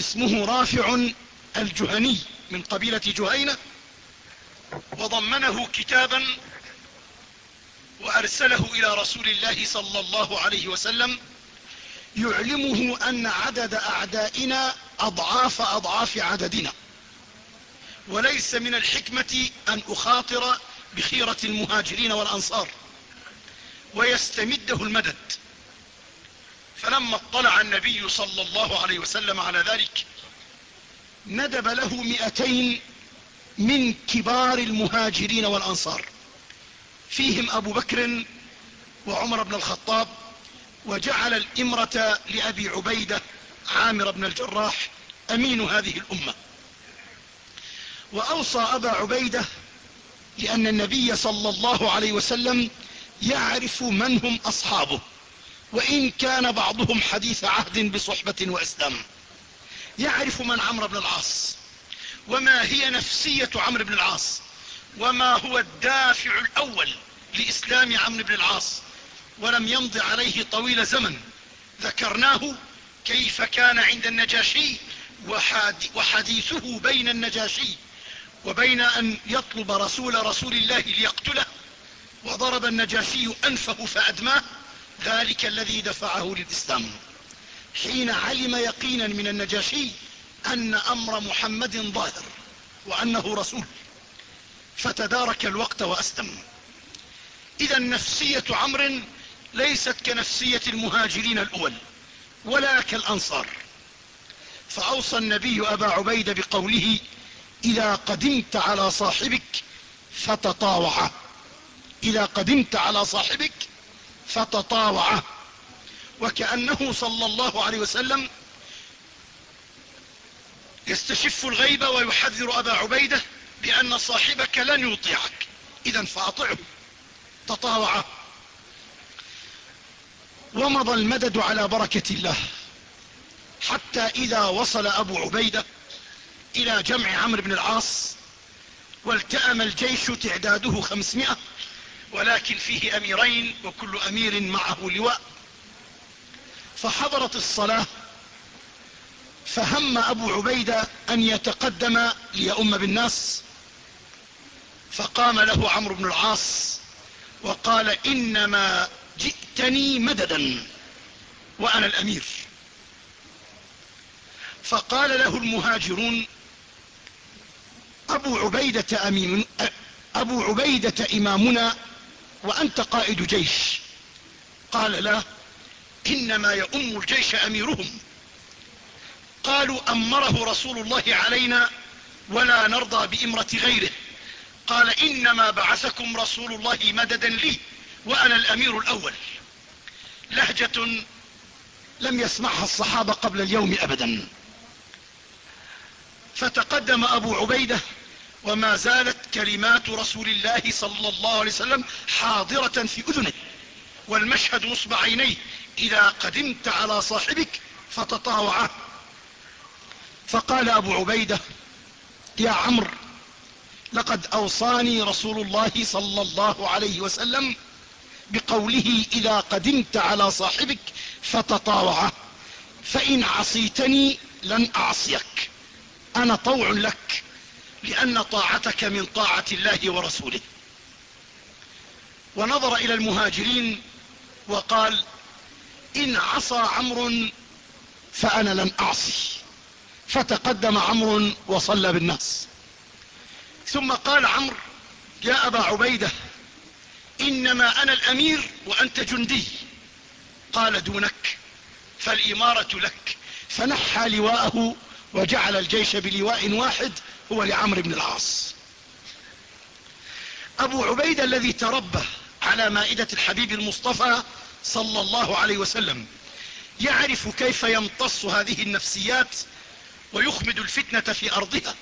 [SPEAKER 1] اسمه رافع الجهني من قبيلة جهينة. وضمنه كتابا وأرسله إلى رسول الله صلى الله عليه وسلم يعلمه أن عدد أعدائنا أضعاف أضعاف عددنا. وليس من الحكمة أن أخاطر بخيرة المهاجرين والأنصار. ويستمده المدد. فلما اطلع النبي صلى الله عليه وسلم على ذلك ندب له مئتين من كبار المهاجرين والأنصار. فيهم أبو بكر وعمر بن الخطاب وجعل الإمرة لأبي عبيدة عامر بن الجراح أمين هذه الأمة. وأوصى أبا عبيدة لأن النبي صلى الله عليه وسلم يعرف من هم أصحابه وإن كان بعضهم حديث عهد بصحبة وإسلام. يعرف من عمرو بن العاص. وما هي نفسية عمرو بن العاص؟ وما هو الدافع الأول لإسلام عمرو بن العاص؟ ولم يمض عليه طويل زمن. ذكرناه كيف كان عند النجاشي وحديثه بين النجاشي وبين أن يطلب رسول رسول الله ليقتله. وضرب النجاشي أنفه فأدماه. ذلك الذي دفعه للإسلام. حين علم يقينا من النجاشي أن أمر محمد ظاهر وأنه رسول. فتدارك الوقت وأسلم إذا نفسية عمرو ليست كنفسية المهاجرين الأول ولا كالأنصار. فأوصى النبي أبا عبيدة بقوله إذا قدمت على صاحبك فتطاوعه إذا قدمت على صاحبك فتطاوعه وكأنه صلى الله عليه وسلم يستشف الغيبة ويحذر أبا عبيدة بأن صاحبك لن يطيعك. إذا فأطعه. تطاوعه ومضى المدد على بركة الله. حتى إذا وصل أبو عبيدة إلى جمع عمرو بن العاص والتأم الجيش تعداده خمسمائة ولكن فيه أميرين وكل أمير معه لواء. فحضرت الصلاة فهم أبو عبيدة أن يتقدم ليؤم بالناس فقام له عمرو بن العاص وقال إنما جئتني مددا وأنا الأمير. فقال له المهاجرون أبو عبيدة, أمين أبو عبيدة إمامنا وأنت قائد جيش. قال لا إنما يؤم الجيش أميرهم. قالوا أمره رسول الله علينا ولا نرضى بإمرة غيره. قال إنما بعثكم رسول الله مددا لي وأنا الأمير الأول. لهجة لم يسمعها الصحابة قبل اليوم أبدا. فتقدم أبو عبيدة وما زالت كلمات رسول الله صلى الله عليه وسلم حاضرة في أذنه. والمشهد نصب عينيه. إذا قدمت على صاحبك فتطاوعه فقال أبو عبيدة يا عمرو لقد أوصاني رسول الله صلى الله عليه وسلم بقوله إذا قدمت على صاحبك فتطاوعه فإن عصيتني لن أعصيك أنا طوع لك لأن طاعتك من طاعة الله ورسوله. ونظر إلى المهاجرين وقال إن عصى عمرو فأنا لن أعصي. فتقدم عمرو وصلى بالناس. ثم قال عمرو يا أبا عبيدة إنما أنا الأمير وأنت جندي. قال دونك فالإمارة لك. فنحى لواءه وجعل الجيش بلواء واحد هو لعمرو بن العاص. أبو عبيدة الذي تربى على مائدة الحبيب المصطفى صلى الله عليه وسلم يعرف كيف يمتص هذه النفسيات ويخمد الفتنة في أرضها.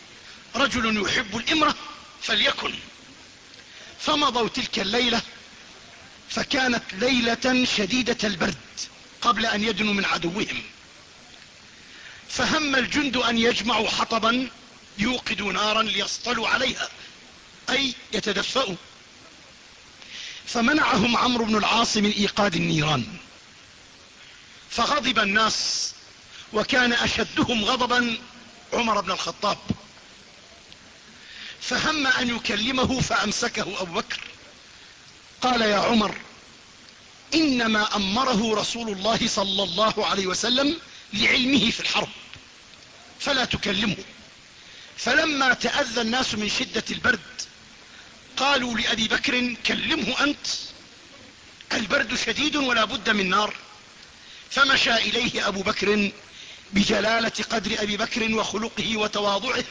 [SPEAKER 1] رجل يحب الإمرة فليكن. فمضوا تلك الليلة فكانت ليلة شديدة البرد قبل أن يدنوا من عدوهم. فهم الجند أن يجمعوا حطبا يوقدوا نارا ليصطلوا عليها أي يتدفئوا فمنعهم عمرو بن العاص من إيقاد النيران. فغضب الناس وكان أشدهم غضبا عمر بن الخطاب. فهم أن يكلمه فأمسكه أبو بكر. قال يا عمر إنما أمره رسول الله صلى الله عليه وسلم لعلمه في الحرب فلا تكلمه. فلما تأذى الناس من شدة البرد قالوا لأبي بكر كلمه أنت. البرد شديد ولا بد من نار. فمشى إليه أبو بكر بجلالة قدر أبي بكر وخلقه وتواضعه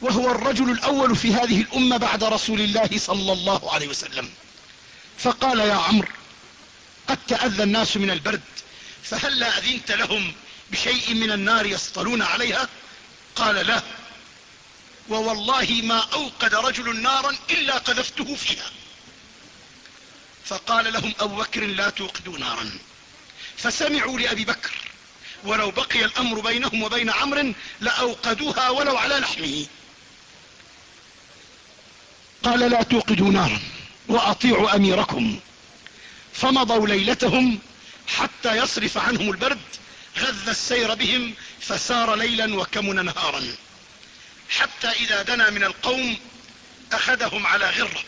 [SPEAKER 1] وهو الرجل الأول في هذه الأمة بعد رسول الله صلى الله عليه وسلم. فقال يا عمرو قد تأذى الناس من البرد فهل لا أذنت لهم بشيء من النار يسطلون عليها؟ قال لا ووالله ما أوقد رجل نارا إلا قذفته فيها. فقال لهم أبو بكر لا توقدوا نارا. فسمعوا لأبي بكر ولو بقي الأمر بينهم وبين عمرو لأوقدوها ولو على لحمه. قال لا توقدوا نارا وأطيعوا أميركم. فمضوا ليلتهم حتى يصرف عنهم البرد غذ السير بهم فسار ليلا وكمن نهارا. حتى إذا دنا من القوم أخذهم على غرة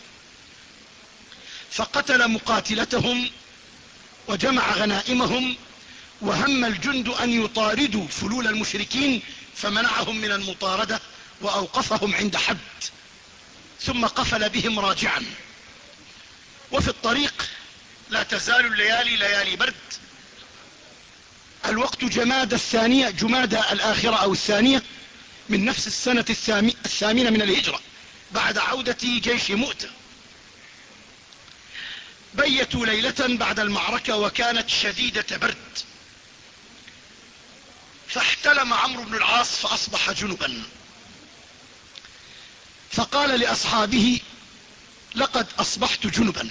[SPEAKER 1] فقتل مقاتلتهم وجمع غنائمهم وهم الجند أن يطاردوا فلول المشركين فمنعهم من المطاردة وأوقفهم عند حد ثم قفل بهم راجعا. وفي الطريق لا تزال الليالي ليالي برد. الوقت جماد الثانية جماد الآخرة أو الثانية من نفس السنة الثامنة من الهجرة بعد عودة جيش مؤتة. بيتوا ليلة بعد المعركة وكانت شديدة برد. فاحتلم عمرو بن العاص فأصبح جنبا. فقال لأصحابه لقد أصبحت جنبا.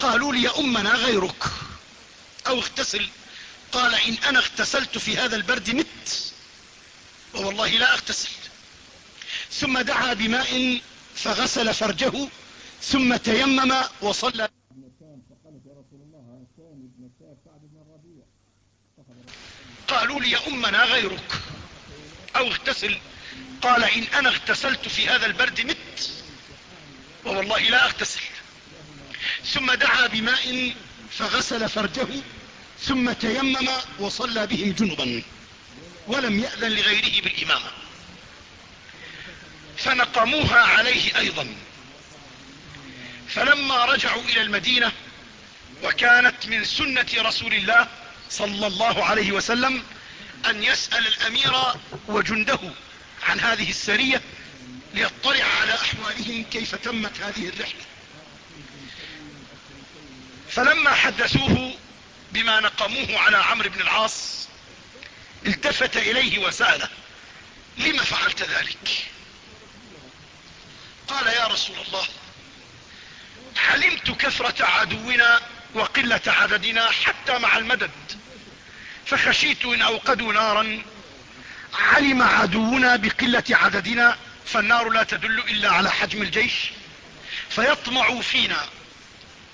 [SPEAKER 1] قالوا لي أمنا غيرك. أو اغتسل. قال إن أنا اغتسلت في هذا البرد مت. ووالله لا أغتسل. ثم دعا بماء فغسل فرجه ثم تيمم وصلى. قالوا لي أمنا غيرك. أو اغتسل. قال إن أنا اغتسلت في هذا البرد مت. ووالله لا أغتسل. ثم دعا بماء فغسل فرجه ثم تيمم وصلى بهم جنبا ولم يأذن لغيره بالإمامة. فنقموها عليه أيضا. فلما رجعوا إلى المدينة وكانت من سنة رسول الله صلى الله عليه وسلم أن يسأل الأمير وجنده عن هذه السرية ليطلع على أحوالهم كيف تمت هذه الرحلة. فلما حدثوه بما نقموه على عمرو بن العاص التفت إليه وسأله لم فعلت ذلك؟ قال يا رسول الله علمت كثرة عدونا وقلة عددنا حتى مع المدد. فخشيت إن أوقدوا نارا. علم عدونا بقلة عددنا فالنار لا تدل إلا على حجم الجيش. فيطمع فينا.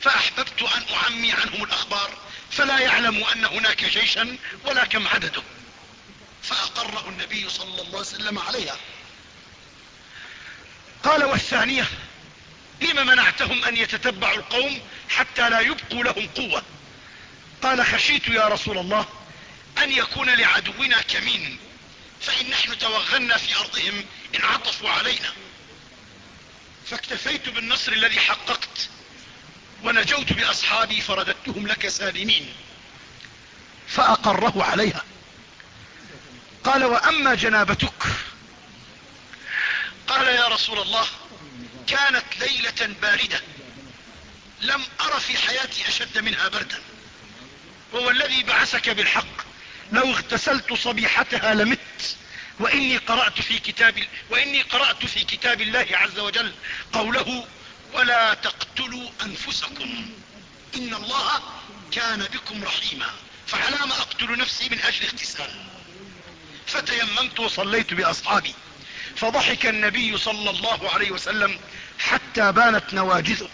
[SPEAKER 1] فأحببت أن أعمي عنهم الأخبار فلا يعلم أن هناك جيشا ولا كم عدده. فأقره النبي صلى الله عليه وسلم عليها. قال والثانية لم منعتهم أن يتتبعوا القوم حتى لا يبقوا لهم قوة؟ قال خشيت يا رسول الله أن يكون لعدونا كمين فإن نحن توغلنا في أرضهم إن عطفوا علينا. فاكتفيت بالنصر الذي حققت ونجوت بأصحابي فرددتهم لك سالمين فأقره عليها. قال وأما جنابتك؟ قال يا رسول الله كانت ليلة باردة. لم أر في حياتي أشد منها بردا. وهو الذي بعثك بالحق. لو اغتسلت صبيحتها لمت. وإني قرأت في كتاب, وإني قرأت في كتاب الله عز وجل قوله ولا تقتلوا أنفسكم. إن الله كان بكم رحيما. فعلى ما أقتل نفسي من أجل اغتسال. فتيممت وصليت بأصحابي. فضحك النبي صلى الله عليه وسلم حتى بانت نواجذه.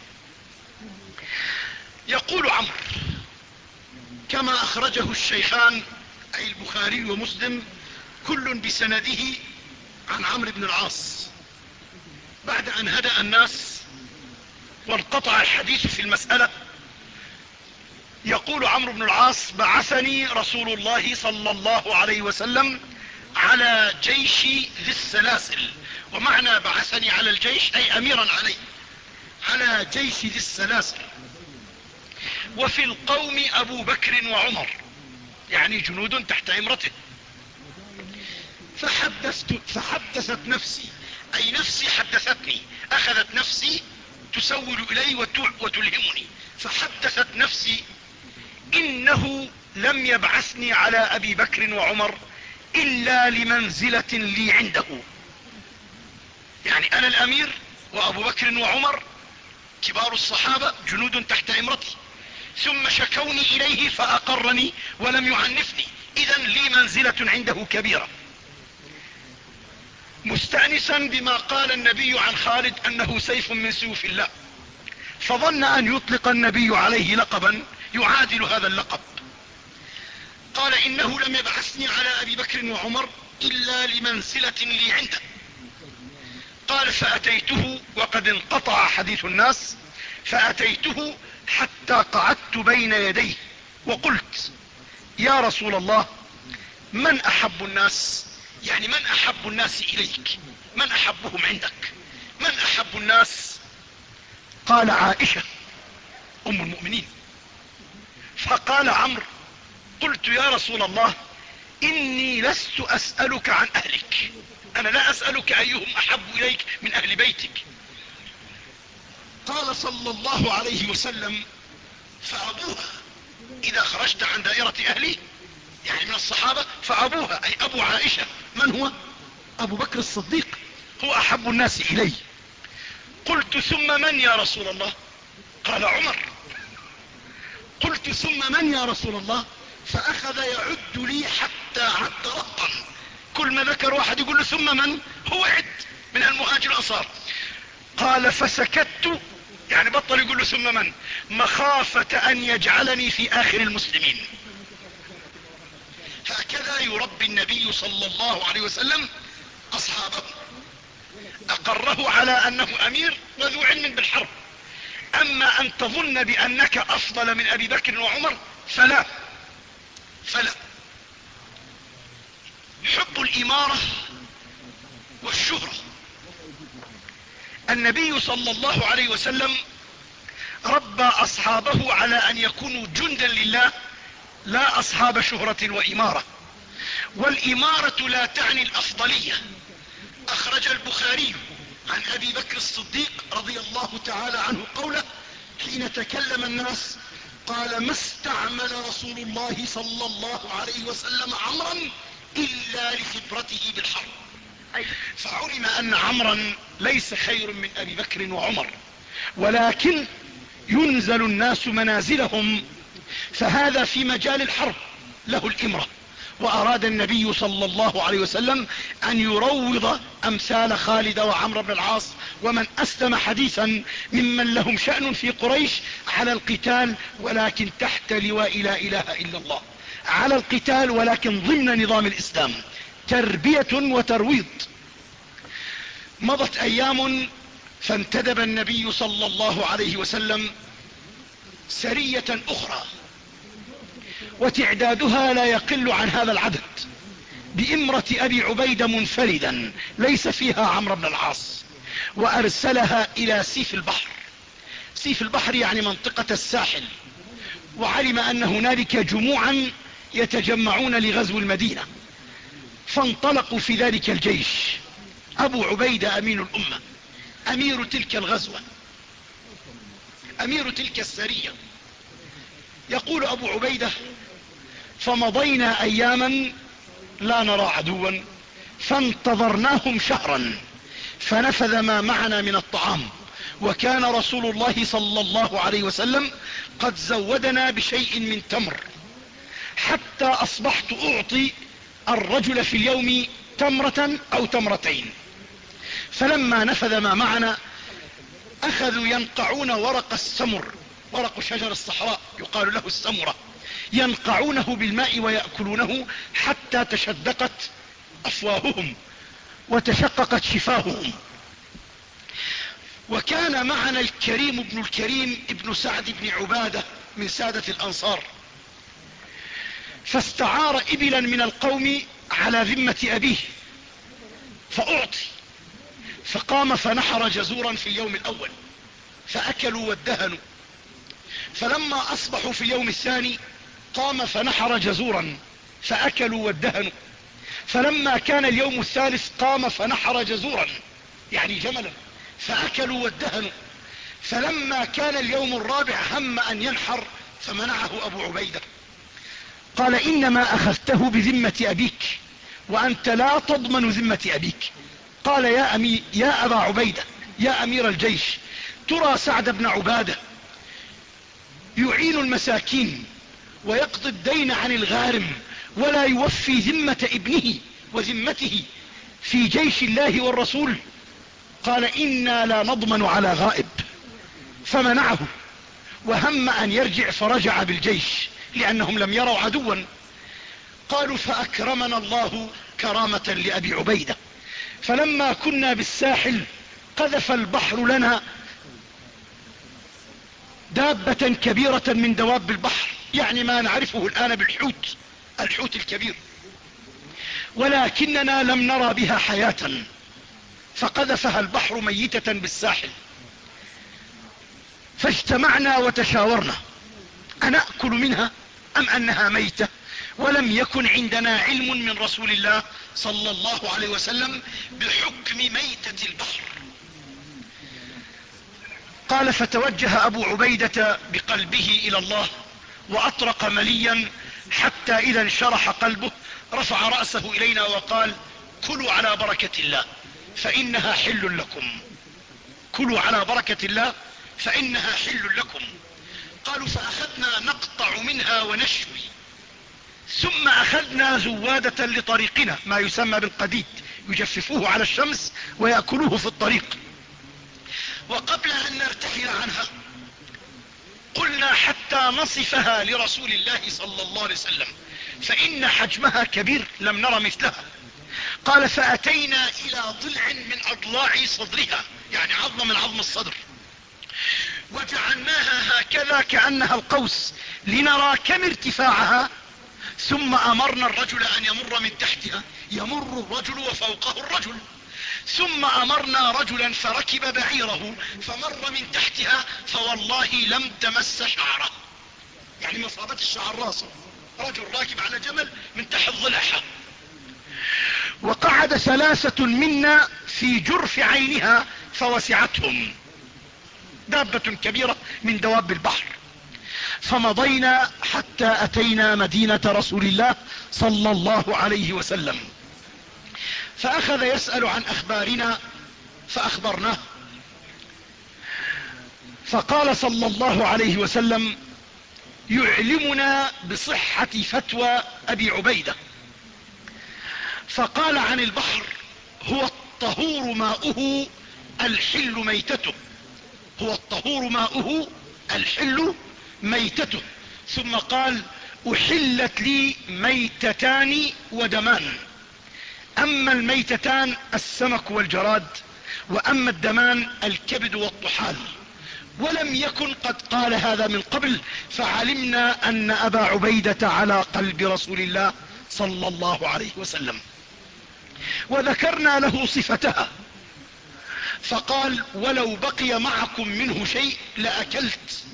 [SPEAKER 1] يقول عمرو كما أخرجه الشيخان أي البخاري ومسلم كل بسنده عن عمرو بن العاص بعد أن هدأ الناس وانقطع الحديث في المسألة. يقول عمرو بن العاص بعثني رسول الله صلى الله عليه وسلم على جيش ذي السلاسل. ومعنى بعثني على الجيش أي أميرا عليه على جيش ذي السلاسل. وفي القوم أبو بكر وعمر يعني جنود تحت إمرته. فحدثت فحدثت نفسي أي نفسي حدثتني أخذت نفسي تسول إلي وتلهمني. فحدثت نفسي إنه لم يبعثني على أبي بكر وعمر إلا لمنزلة لي عنده. يعني أنا الأمير وأبو بكر وعمر كبار الصحابة جنود تحت امرتي ثم شكوني إليه فأقرني ولم يعنفني. اذا لي منزلة عنده كبيرة. مستانسا بما قال النبي عن خالد أنه سيف من سيوف الله. فظن أن يطلق النبي عليه لقبا يعادل هذا اللقب. قال إنه لم يبعثني على أبي بكر وعمر إلا لمنزلة لي عنده. قال فأتيته وقد انقطع حديث الناس فأتيته حتى قعدت بين يديه وقلت يا رسول الله من أحب الناس؟ يعني من أحب الناس إليك؟ من أحبهم عندك؟ من أحب الناس؟ قال عائشة أم المؤمنين. فقال عمرو قلت يا رسول الله إني لست أسألك عن أهلك. أنا لا أسألك أيهم أحب إليك من أهل بيتك. قال صلى الله عليه وسلم فأبوها إذا خرجت عن دائرة أهلي يعني من الصحابة فأبوها أي أبو عائشة من هو؟ أبو بكر الصديق هو أحب الناس إلي. قلت ثم من يا رسول الله؟ قال عمر. قلت ثم من يا رسول الله؟ فأخذ يعد لي حتى عد رقم. كل ما ذكر واحد يقول له ثم من؟ هو عد من المهاجر الأنصار. قال فسكت يعني بطل يقول له ثم من؟ مخافة أن يجعلني في آخر المسلمين. هكذا يربي النبي صلى الله عليه وسلم أصحابه. أقره على أنه أمير وذو علم بالحرب. أما أن تظن بأنك أفضل من أبي بكر وعمر فلا. فلا. حب الإمارة والشهرة. النبي صلى الله عليه وسلم ربى أصحابه على أن يكونوا جندا لله لا أصحاب شهرة وإمارة. والإمارة لا تعني الأفضلية. أخرج البخاري عن أبي بكر الصديق رضي الله تعالى عنه قوله حين تكلم الناس قال ما استعمل رسول الله صلى الله عليه وسلم عمرا إلا لخبرته بالحرب. فعلم أن عمرا ليس خير من أبي بكر وعمر ولكن ينزل الناس منازلهم فهذا في مجال الحرب له الإمرة. وأراد النبي صلى الله عليه وسلم أن يروض أمثال خالد وعمر بن العاص ومن أسلم حديثا ممن لهم شأن في قريش على القتال ولكن تحت لواء لا إله إلا الله. على القتال ولكن ضمن نظام الإسلام. تربية وترويض. مضت أيام فانتدب النبي صلى الله عليه وسلم سرية أخرى. وتعدادها لا يقل عن هذا العدد. بإمرة أبي عبيدة منفردا ليس فيها عمرو بن العاص. وأرسلها إلى سيف البحر. سيف البحر يعني منطقة الساحل. وعلم أن هنالك جموعا يتجمعون لغزو المدينة. فانطلقوا في ذلك الجيش. أبو عبيدة أمين الأمة. أمير تلك الغزوة. أمير تلك السرية. يقول أبو عبيدة فمضينا أياما لا نرى عدوا فانتظرناهم شهرا فنفذ ما معنا من الطعام وكان رسول الله صلى الله عليه وسلم قد زودنا بشيء من تمر حتى أصبحت أعطي الرجل في اليوم تمرة أو تمرتين فلما نفذ ما معنا أخذوا ينقعون ورق السمر ورق شجر الصحراء يقال له السمرة. ينقعونه بالماء ويأكلونه حتى تشدقت أفواههم وتشققت شفاههم. وكان معنا الكريم ابن الكريم ابن سعد بن عبادة من سادة الأنصار. فاستعار إبلا من القوم على ذمة أبيه فأعطي فقام فنحر جزورا في اليوم الأول فأكلوا وادهنوا. فلما أصبحوا في اليوم الثاني قام فنحر جزورا فأكلوا وادهنوا. فلما كان اليوم الثالث قام فنحر جزورا يعني جملا فأكلوا وادهنوا. فلما كان اليوم الرابع هم أن ينحر فمنعه أبو عبيدة. قال إنما أخذته بذمة أبيك وأنت لا تضمن ذمة أبيك. قال يا, أمي يا أبا عبيدة يا أمير الجيش ترى سعد بن عبادة يعين المساكين ويقضي الدين عن الغارم ولا يوفي ذمة ابنه وذمته في جيش الله والرسول. قال إنا لا نضمن على غائب فمنعه وهم أن يرجع فرجع بالجيش لأنهم لم يروا عدوا. قالوا فأكرمنا الله كرامة لأبي عبيدة. فلما كنا بالساحل قذف البحر لنا دابة كبيرة من دواب البحر. يعني ما نعرفه الآن بالحوت الحوت الكبير. ولكننا لم نرى بها حياة فقذفها البحر ميتة بالساحل. فاجتمعنا وتشاورنا أنأكل منها أم أنها ميتة؟ ولم يكن عندنا علم من رسول الله صلى الله عليه وسلم بحكم ميتة البحر. قال فتوجه أبو عبيدة بقلبه إلى الله وأطرق مليا حتى إذا انشرح قلبه رفع رأسه إلينا وقال كلوا على بركة الله فإنها حل لكم. كلوا على بركة الله فإنها حل لكم. قالوا فأخذنا نقطع منها ونشوي ثم أخذنا زوادة لطريقنا ما يسمى بالقديد يجففوه على الشمس ويأكلوه في الطريق. وقبل أن نرتحل عنها قلنا حتى نصفها لرسول الله صلى الله عليه وسلم. فإن حجمها كبير لم نر مثلها. قال فأتينا إلى ضلع من أضلاع صدرها. يعني عظم من عظم الصدر. وجعلناها هكذا كأنها القوس لنرى كم ارتفاعها. ثم أمرنا الرجل أن يمر من تحتها. يمر الرجل وفوقه الرجل. ثم أمرنا رجلا فركب بعيره فمر من تحتها فوالله لم تمس شعره. يعني ما صابت الشعر راسه. رجل راكب على جمل من تحت ضلعها وقعد ثلاثة منا في جرف عينها فوسعتهم. دابة كبيرة من دواب البحر. فمضينا حتى أتينا مدينة رسول الله صلى الله عليه وسلم. فأخذ يسأل عن أخبارنا فأخبرناه. فقال صلى الله عليه وسلم يعلمنا بصحة فتوى أبي عبيدة. فقال عن البحر هو الطهور ماؤه الحل ميتته. هو الطهور ماؤه الحل ميتته. ثم قال أحلت لي ميتتان ودمان. أما الميتتان السمك والجراد وأما الدمان الكبد والطحال. ولم يكن قد قال هذا من قبل فعلمنا أن أبا عبيدة على قلب رسول الله صلى الله عليه وسلم. وذكرنا له صفتها. فقال ولو بقي معكم منه شيء لأكلت.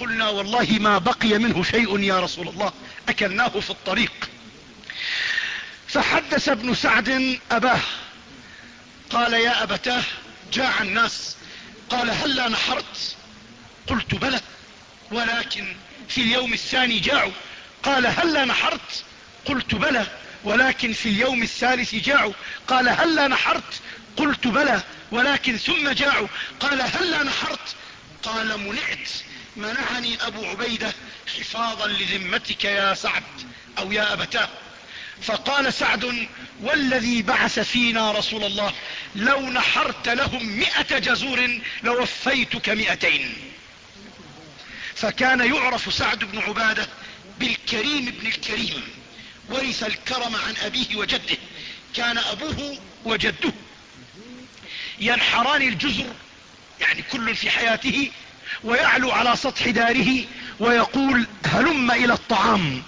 [SPEAKER 1] قلنا والله ما بقي منه شيء يا رسول الله أكلناه في الطريق. فحدث ابن سعد أباه. قال يا أبتاه جاع الناس. قال هل لا نحرت؟ قلت بلى ولكن في اليوم الثاني جاعوا. قال هل لا نحرت؟ قلت بلى ولكن في اليوم الثالث جاعوا. قال هل لا نحرت؟ قلت بلى ولكن ثم جاعوا. قال هل لا نحرت؟ قال منعت. منعني أبو عبيدة حفاظا لذمتك يا سعد أو يا أبتاه. فقال سعد والذي بعث فينا رسول الله لو نحرت لهم مئة جزور لوفيتك مئتين. فكان يعرف سعد بن عبادة بالكريم ابن الكريم ورث الكرم عن أبيه وجده. كان أبوه وجده ينحران الجزر يعني كل في حياته ويعلو على سطح داره ويقول هلم إلى الطعام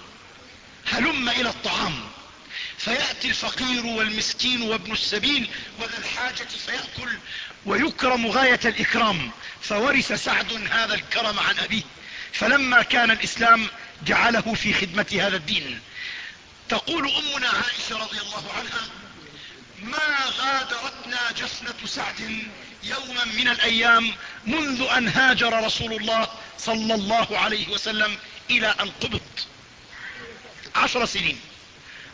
[SPEAKER 1] هلم إلى الطعام. فيأتي الفقير والمسكين وابن السبيل وذا الحاجة فيأكل ويكرم غاية الإكرام. فورث سعد هذا الكرم عن أبيه. فلما كان الإسلام جعله في خدمة هذا الدين. تقول أمنا عائشة رضي الله عنها ما غادرتنا جفنة سعد يوما من الأيام منذ أن هاجر رسول الله صلى الله عليه وسلم إلى أن قبض عشر سنين.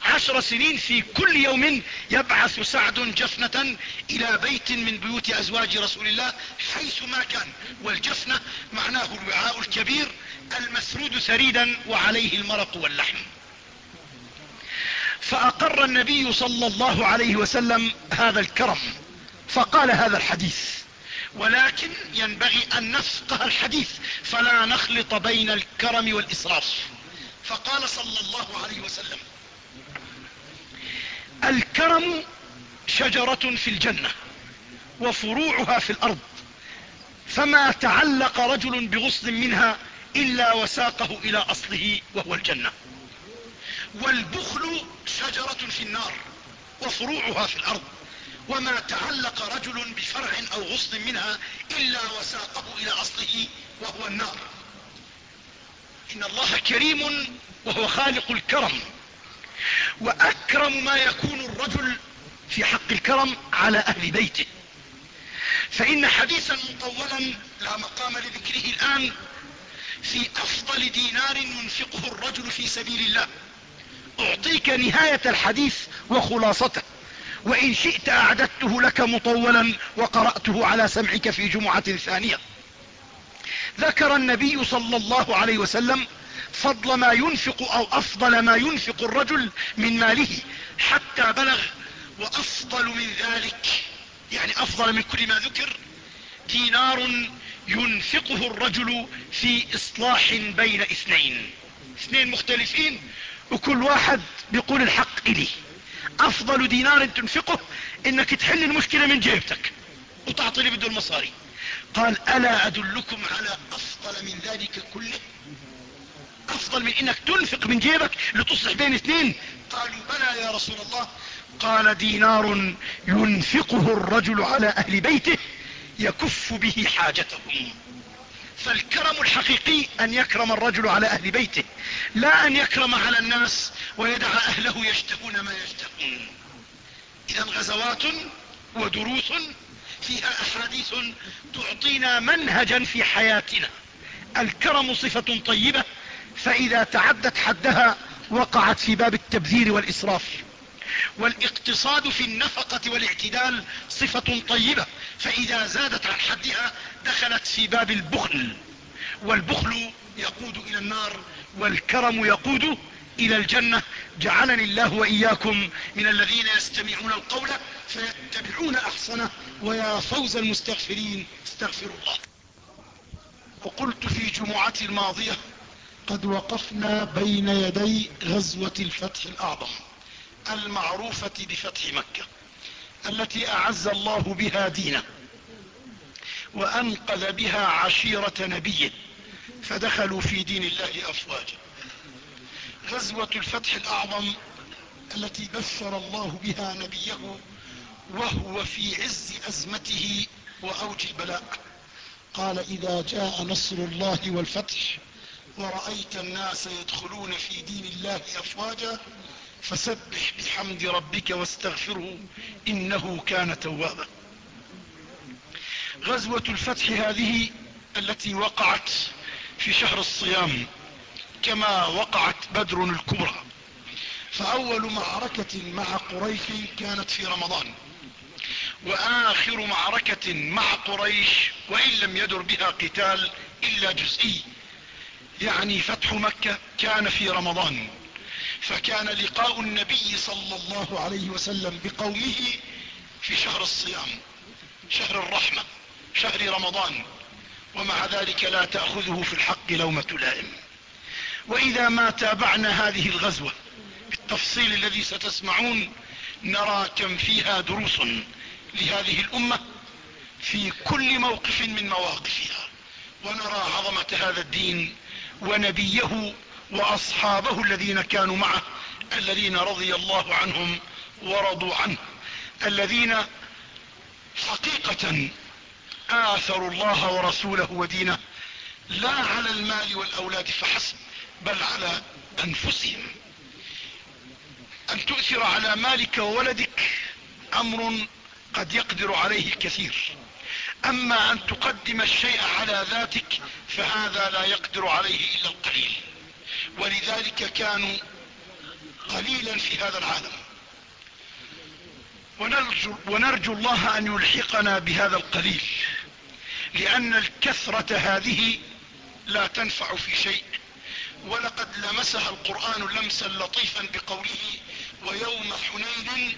[SPEAKER 1] عشر سنين في كل يوم يبعث سعد جفنة إلى بيت من بيوت أزواج رسول الله حيث ما كان. والجفنة معناه الوعاء الكبير المسرود سريدا وعليه المرق واللحم. فأقر النبي صلى الله عليه وسلم هذا الكرم فقال هذا الحديث ولكن ينبغي أن نفقه الحديث فلا نخلط بين الكرم والإسراف. فقال صلى الله عليه وسلم الكرم شجرة في الجنة وفروعها في الأرض فما تعلق رجل بغصن منها إلا وساقه إلى أصله وهو الجنة. والبخل شجرة في النار وفروعها في الأرض وما تعلق رجل بفرع أو غصن منها إلا وساقه إلى أصله وهو النار. إن الله كريم وهو خالق الكرم. وأكرم ما يكون الرجل في حق الكرم على أهل بيته. فإن حديثا مطولا لا مقام لذكره الآن في أفضل دينار ينفقه الرجل في سبيل الله. أعطيك نهاية الحديث وخلاصته. وإن شئت أعددته لك مطولا وقرأته على سمعك في جمعة ثانية. ذكر النبي صلى الله عليه وسلم فضل ما ينفق أو أفضل ما ينفق الرجل من ماله حتى بلغ وأفضل من ذلك يعني أفضل من كل ما ذكر دينار ينفقه الرجل في إصلاح بين اثنين. اثنين مختلفين وكل واحد بيقول الحق الي أفضل دينار تنفقه إنك تحل المشكلة من جيبتك وتعطي لي بده المصاري. قال ألا أدلكم على أفضل من ذلك كله؟ أفضل من إنك تنفق من جيبك لتصلح بين اثنين. قالوا بلى يا رسول الله. قال دينار ينفقه الرجل على أهل بيته يكف به حاجتهم. فالكرم الحقيقي أن يكرم الرجل على أهل بيته لا أن يكرم على الناس ويدع أهله يشتهون ما يشتهون. اذا غزوات ودروس فيها أحاديث تعطينا منهجا في حياتنا. الكرم صفة طيبة فإذا تعدت حدها وقعت في باب التبذير والإسراف. والاقتصاد في النفقة والاعتدال صفة طيبة فإذا زادت عن حدها دخلت في باب البخل. والبخل يقود إلى النار والكرم يقود إلى الجنة. جعلني الله وإياكم من الذين يستمعون القول فيتبعون أحسنه ويا فوز المستغفرين. استغفروا الله. وقلت في جمعتي الماضية قد وقفنا بين يدي غزوة الفتح الأعظم المعروفة بفتح مكة التي أعز الله بها دينه وأنقذ بها عشيرة نبيه فدخلوا في دين الله أفواجا. غزوة الفتح الأعظم التي بشر الله بها نبيه وهو في عز أزمته وأوج البلاء. قال إذا جاء نصر الله والفتح ورأيت الناس يدخلون في دين الله أفواجا فسبح بحمد ربك واستغفره إنه كان توابا. غزوة الفتح هذه التي وقعت في شهر الصيام كما وقعت بدر الكبرى. فأول معركة مع قريش كانت في رمضان وآخر معركة مع قريش وإن لم يدر بها قتال إلا جزئي. يعني فتح مكة كان في رمضان فكان لقاء النبي صلى الله عليه وسلم بقومه في شهر الصيام شهر الرحمة شهر رمضان ومع ذلك لا تأخذه في الحق لومة لائم وإذا ما تابعنا هذه الغزوة بالتفصيل الذي ستسمعون نرى كم فيها دروس لهذه الأمة في كل موقف من مواقفها ونرى عظمة هذا الدين ونبيه وأصحابه الذين كانوا معه الذين رضي الله عنهم ورضوا عنه الذين حقيقة آثروا الله ورسوله ودينه لا على المال والأولاد فحسب بل على أنفسهم. أن تؤثر على مالك وولدك أمر قد يقدر عليه الكثير. أما أن تقدم الشيء على ذاتك فهذا لا يقدر عليه إلا القليل. ولذلك كانوا قليلا في هذا العالم. ونرجو, ونرجو الله أن يلحقنا بهذا القليل لأن الكثرة هذه لا تنفع في شيء. ولقد لمسها القرآن لمسا لطيفا بقوله ويوم حنين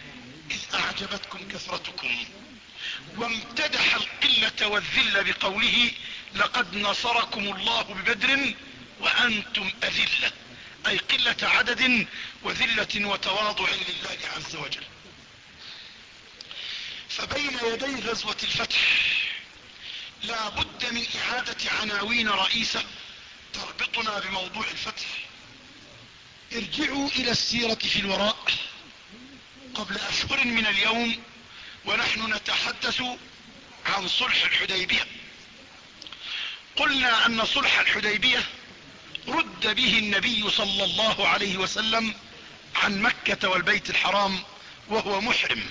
[SPEAKER 1] إذ أعجبتكم كثرتكم. وامتدح القلة والذل بقوله لقد نصركم الله ببدر وأنتم أذلة أي قلة عدد وذلة وتواضع لله عز وجل. فبين يدي غزوة الفتح لا بد من إعادة عناوين رئيسة تربطنا بموضوع الفتح. ارجعوا إلى السيرة في الوراء قبل أشهر من اليوم ونحن نتحدث عن صلح الحديبية. قلنا أن صلح الحديبية رد به النبي صلى الله عليه وسلم عن مكة والبيت الحرام وهو محرم.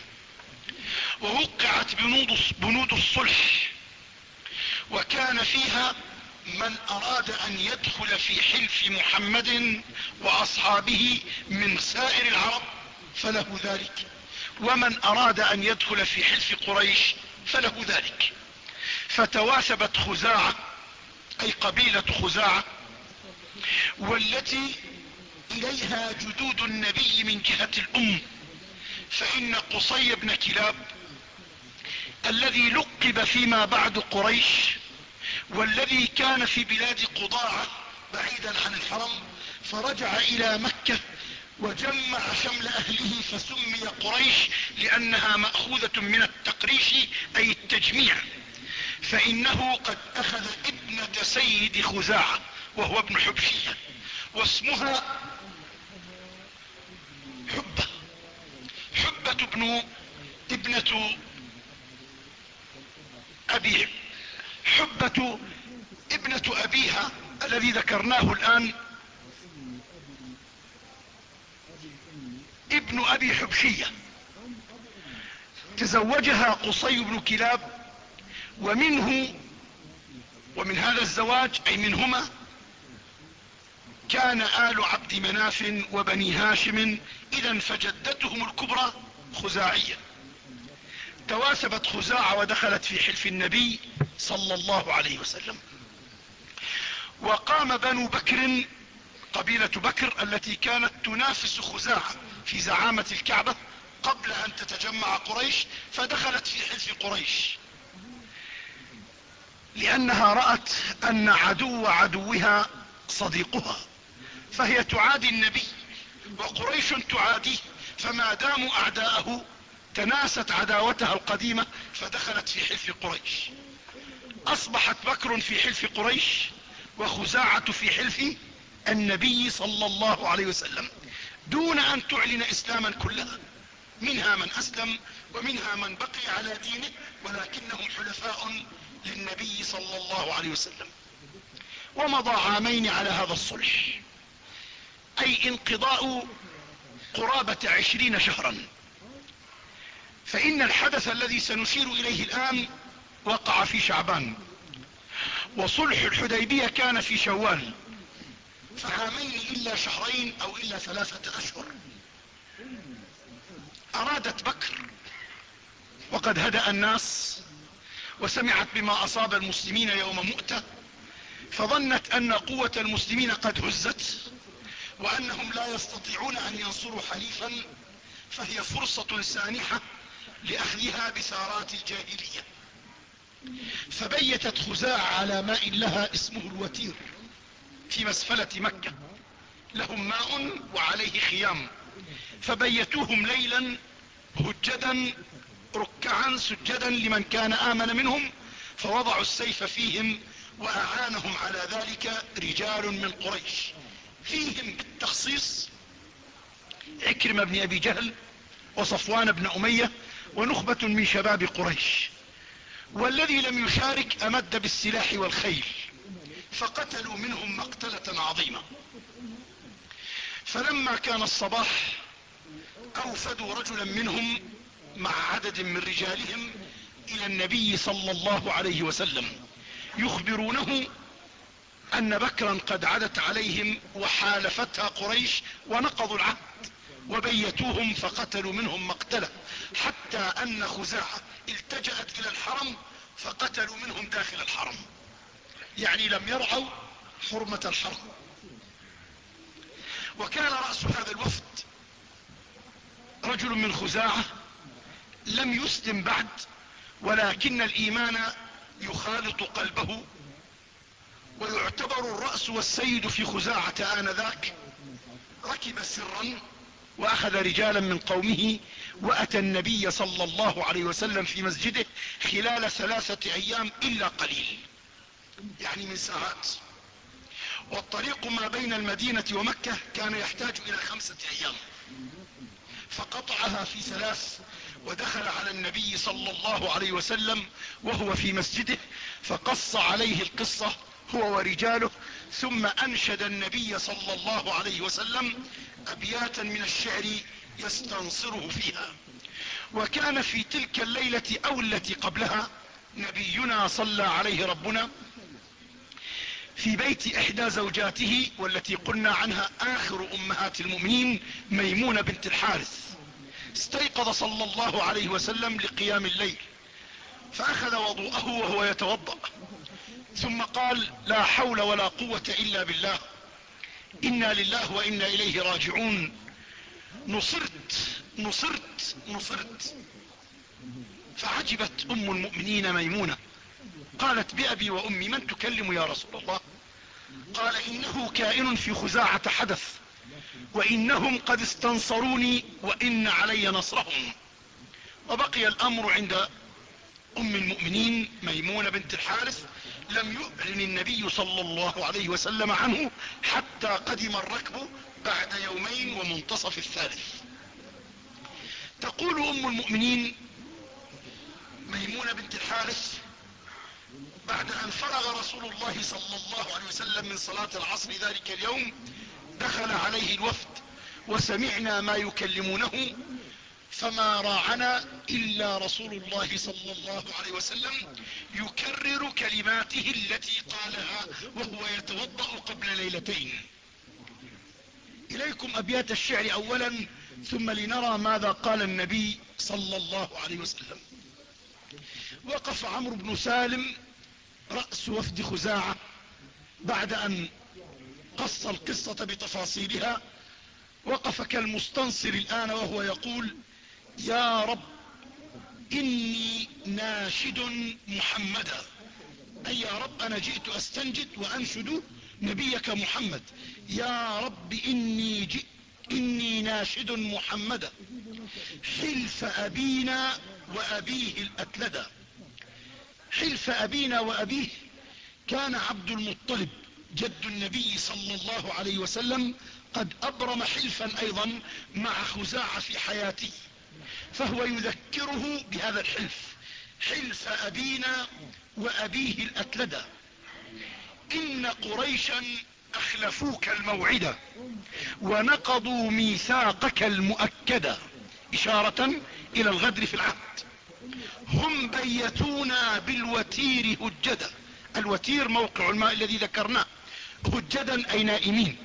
[SPEAKER 1] ووقعت بنود, الصلح وكان فيها من أراد أن يدخل في حلف محمد وأصحابه من سائر العرب فله ذلك. ومن أراد أن يدخل في حلف قريش فله ذلك. فتواثبت خزاعة أي قبيلة خزاعة والتي إليها جدود النبي من جهة الأم. فإن قصي بن كلاب الذي لقب فيما بعد قريش والذي كان في بلاد قضاعة بعيدا عن الحرم فرجع إلى مكة وجمع شمل أهله فسمي قريش لأنها مأخوذة من التقريش أي التجميع. فإنه قد أخذ ابنة سيد خزاعة وهو ابن حبشية واسمها حبة. حبة ابن ابنة أبيه. حبة ابنة أبيها الذي ذكرناه الآن ابن أبي حبشية. تزوجها قصي بن كلاب ومنه ومن هذا الزواج أي منهما كان آل عبد مناف وبني هاشم إذا فجدتهم الكبرى خزاعية. تواسبت خزاعة ودخلت في حلف النبي صلى الله عليه وسلم. وقام بنو بكر قبيلة بكر التي كانت تنافس خزاعة. في زعامة الكعبة قبل أن تتجمع قريش فدخلت في حلف قريش. لأنها رأت أن عدو عدوها صديقها فهي تعادي النبي وقريش تعاديه فما داموا أعداءه تناست عداوتها القديمة فدخلت في حلف قريش. أصبحت بكر في حلف قريش وخزاعة في حلف النبي صلى الله عليه وسلم. دون أن تعلن إسلاما كلها منها من أسلم ومنها من بقي على دينه ولكنهم حلفاء للنبي صلى الله عليه وسلم. ومضى عامين على هذا الصلح. أي انقضاء قرابة عشرين شهرا. فإن الحدث الذي سنشير إليه الآن وقع في شعبان. وصلح الحديبية كان في شوال. فعامين إلا شهرين أو إلا ثلاثة أشهر. أرادت بكر وقد هدأ الناس وسمعت بما أصاب المسلمين يوم مؤتة فظنت أن قوة المسلمين قد هزت وأنهم لا يستطيعون أن ينصروا حليفا فهي فرصة سانحة لاخذها بثارات الجاهلية. فبيتت خزاع على ماء لها اسمه الوتير. في مسفلة مكة. لهم ماء وعليه خيام. فبيتوهم ليلا هجدا ركعا سجدا لمن كان آمن منهم فوضعوا السيف فيهم وأعانهم على ذلك رجال من قريش. فيهم بالتخصيص عكرمة بن أبي جهل وصفوان بن أمية ونخبة من شباب قريش. والذي لم يشارك أمد بالسلاح والخيل. فقتلوا منهم مقتلة عظيمة. فلما كان الصباح أوفدوا رجلا منهم مع عدد من رجالهم إلى النبي صلى الله عليه وسلم يخبرونه أن بكرا قد عدت عليهم وحالفتها قريش ونقضوا العهد وبيتوهم فقتلوا منهم مقتلة. حتى أن خزاعة التجأت إلى الحرم فقتلوا منهم داخل الحرم. يعني لم يرعوا حرمة الحرم وكان رأس هذا الوفد رجل من خزاعة لم يسلم بعد ولكن الإيمان يخالط قلبه ويعتبر الرأس والسيد في خزاعة آنذاك. ركب سرا وأخذ رجالا من قومه وأتى النبي صلى الله عليه وسلم في مسجده خلال ثلاثة أيام إلا قليل. يعني من ساعات. والطريق ما بين المدينة ومكة كان يحتاج إلى خمسة أيام. فقطعها في ثلاث ودخل على النبي صلى الله عليه وسلم وهو في مسجده فقص عليه القصة هو ورجاله ثم أنشد النبي صلى الله عليه وسلم أبياتا من الشعر يستنصره فيها. وكان في تلك الليلة أو التي قبلها نبينا صلى عليه ربنا في بيت إحدى زوجاته والتي قلنا عنها آخر أمهات المؤمنين ميمونة بنت الحارث. استيقظ صلى الله عليه وسلم لقيام الليل فأخذ وضوءه وهو يتوضأ. ثم قال لا حول ولا قوة إلا بالله. إنا لله وإنا إليه راجعون. نصرت نصرت نصرت. فعجبت أم المؤمنين ميمونة. قالت بأبي وأمي من تكلم يا رسول الله؟ قال إنه كائن في خزاعة حدث وإنهم قد استنصروني وإن علي نصرهم. وبقي الأمر عند أم المؤمنين ميمونة بنت الحارث لم يؤذن النبي صلى الله عليه وسلم عنه حتى قدم الركب بعد يومين ومنتصف الثالث. تقول أم المؤمنين ميمونة بنت الحارث بعد أن فرغ رسول الله صلى الله عليه وسلم من صلاة العصر ذلك اليوم دخل عليه الوفد وسمعنا ما يكلمونه فما راعنا إلا رسول الله صلى الله عليه وسلم يكرر كلماته التي قالها وهو يتوضأ قبل ليلتين. إليكم أبيات الشعر أولا ثم لنرى ماذا قال النبي صلى الله عليه وسلم. وقف عمرو بن سالم رأس وفد خزاعة بعد أن قص القصة بتفاصيلها وقف كالمستنصر الآن وهو يقول يا رب إني ناشد محمدا. أي يا رب أنا جئت أستنجد وأنشد نبيك محمد. يا رب إني جئت إني ناشد محمدا. حلف أبينا وأبيه الأتلدا حلف أبينا وأبيه كان عبد المطلب جد النبي صلى الله عليه وسلم قد أبرم حلفا أيضا مع خزاعة في حياته فهو يذكره بهذا الحلف حلف أبينا وأبيه الأتلدى إن قريشا أخلفوك الموعدة ونقضوا ميثاقك المؤكدة إشارة إلى الغدر في العهد. هم بيتونا بالوتير هجدا. الوتير موقع الماء الذي ذكرناه. هجدا أي نائمين.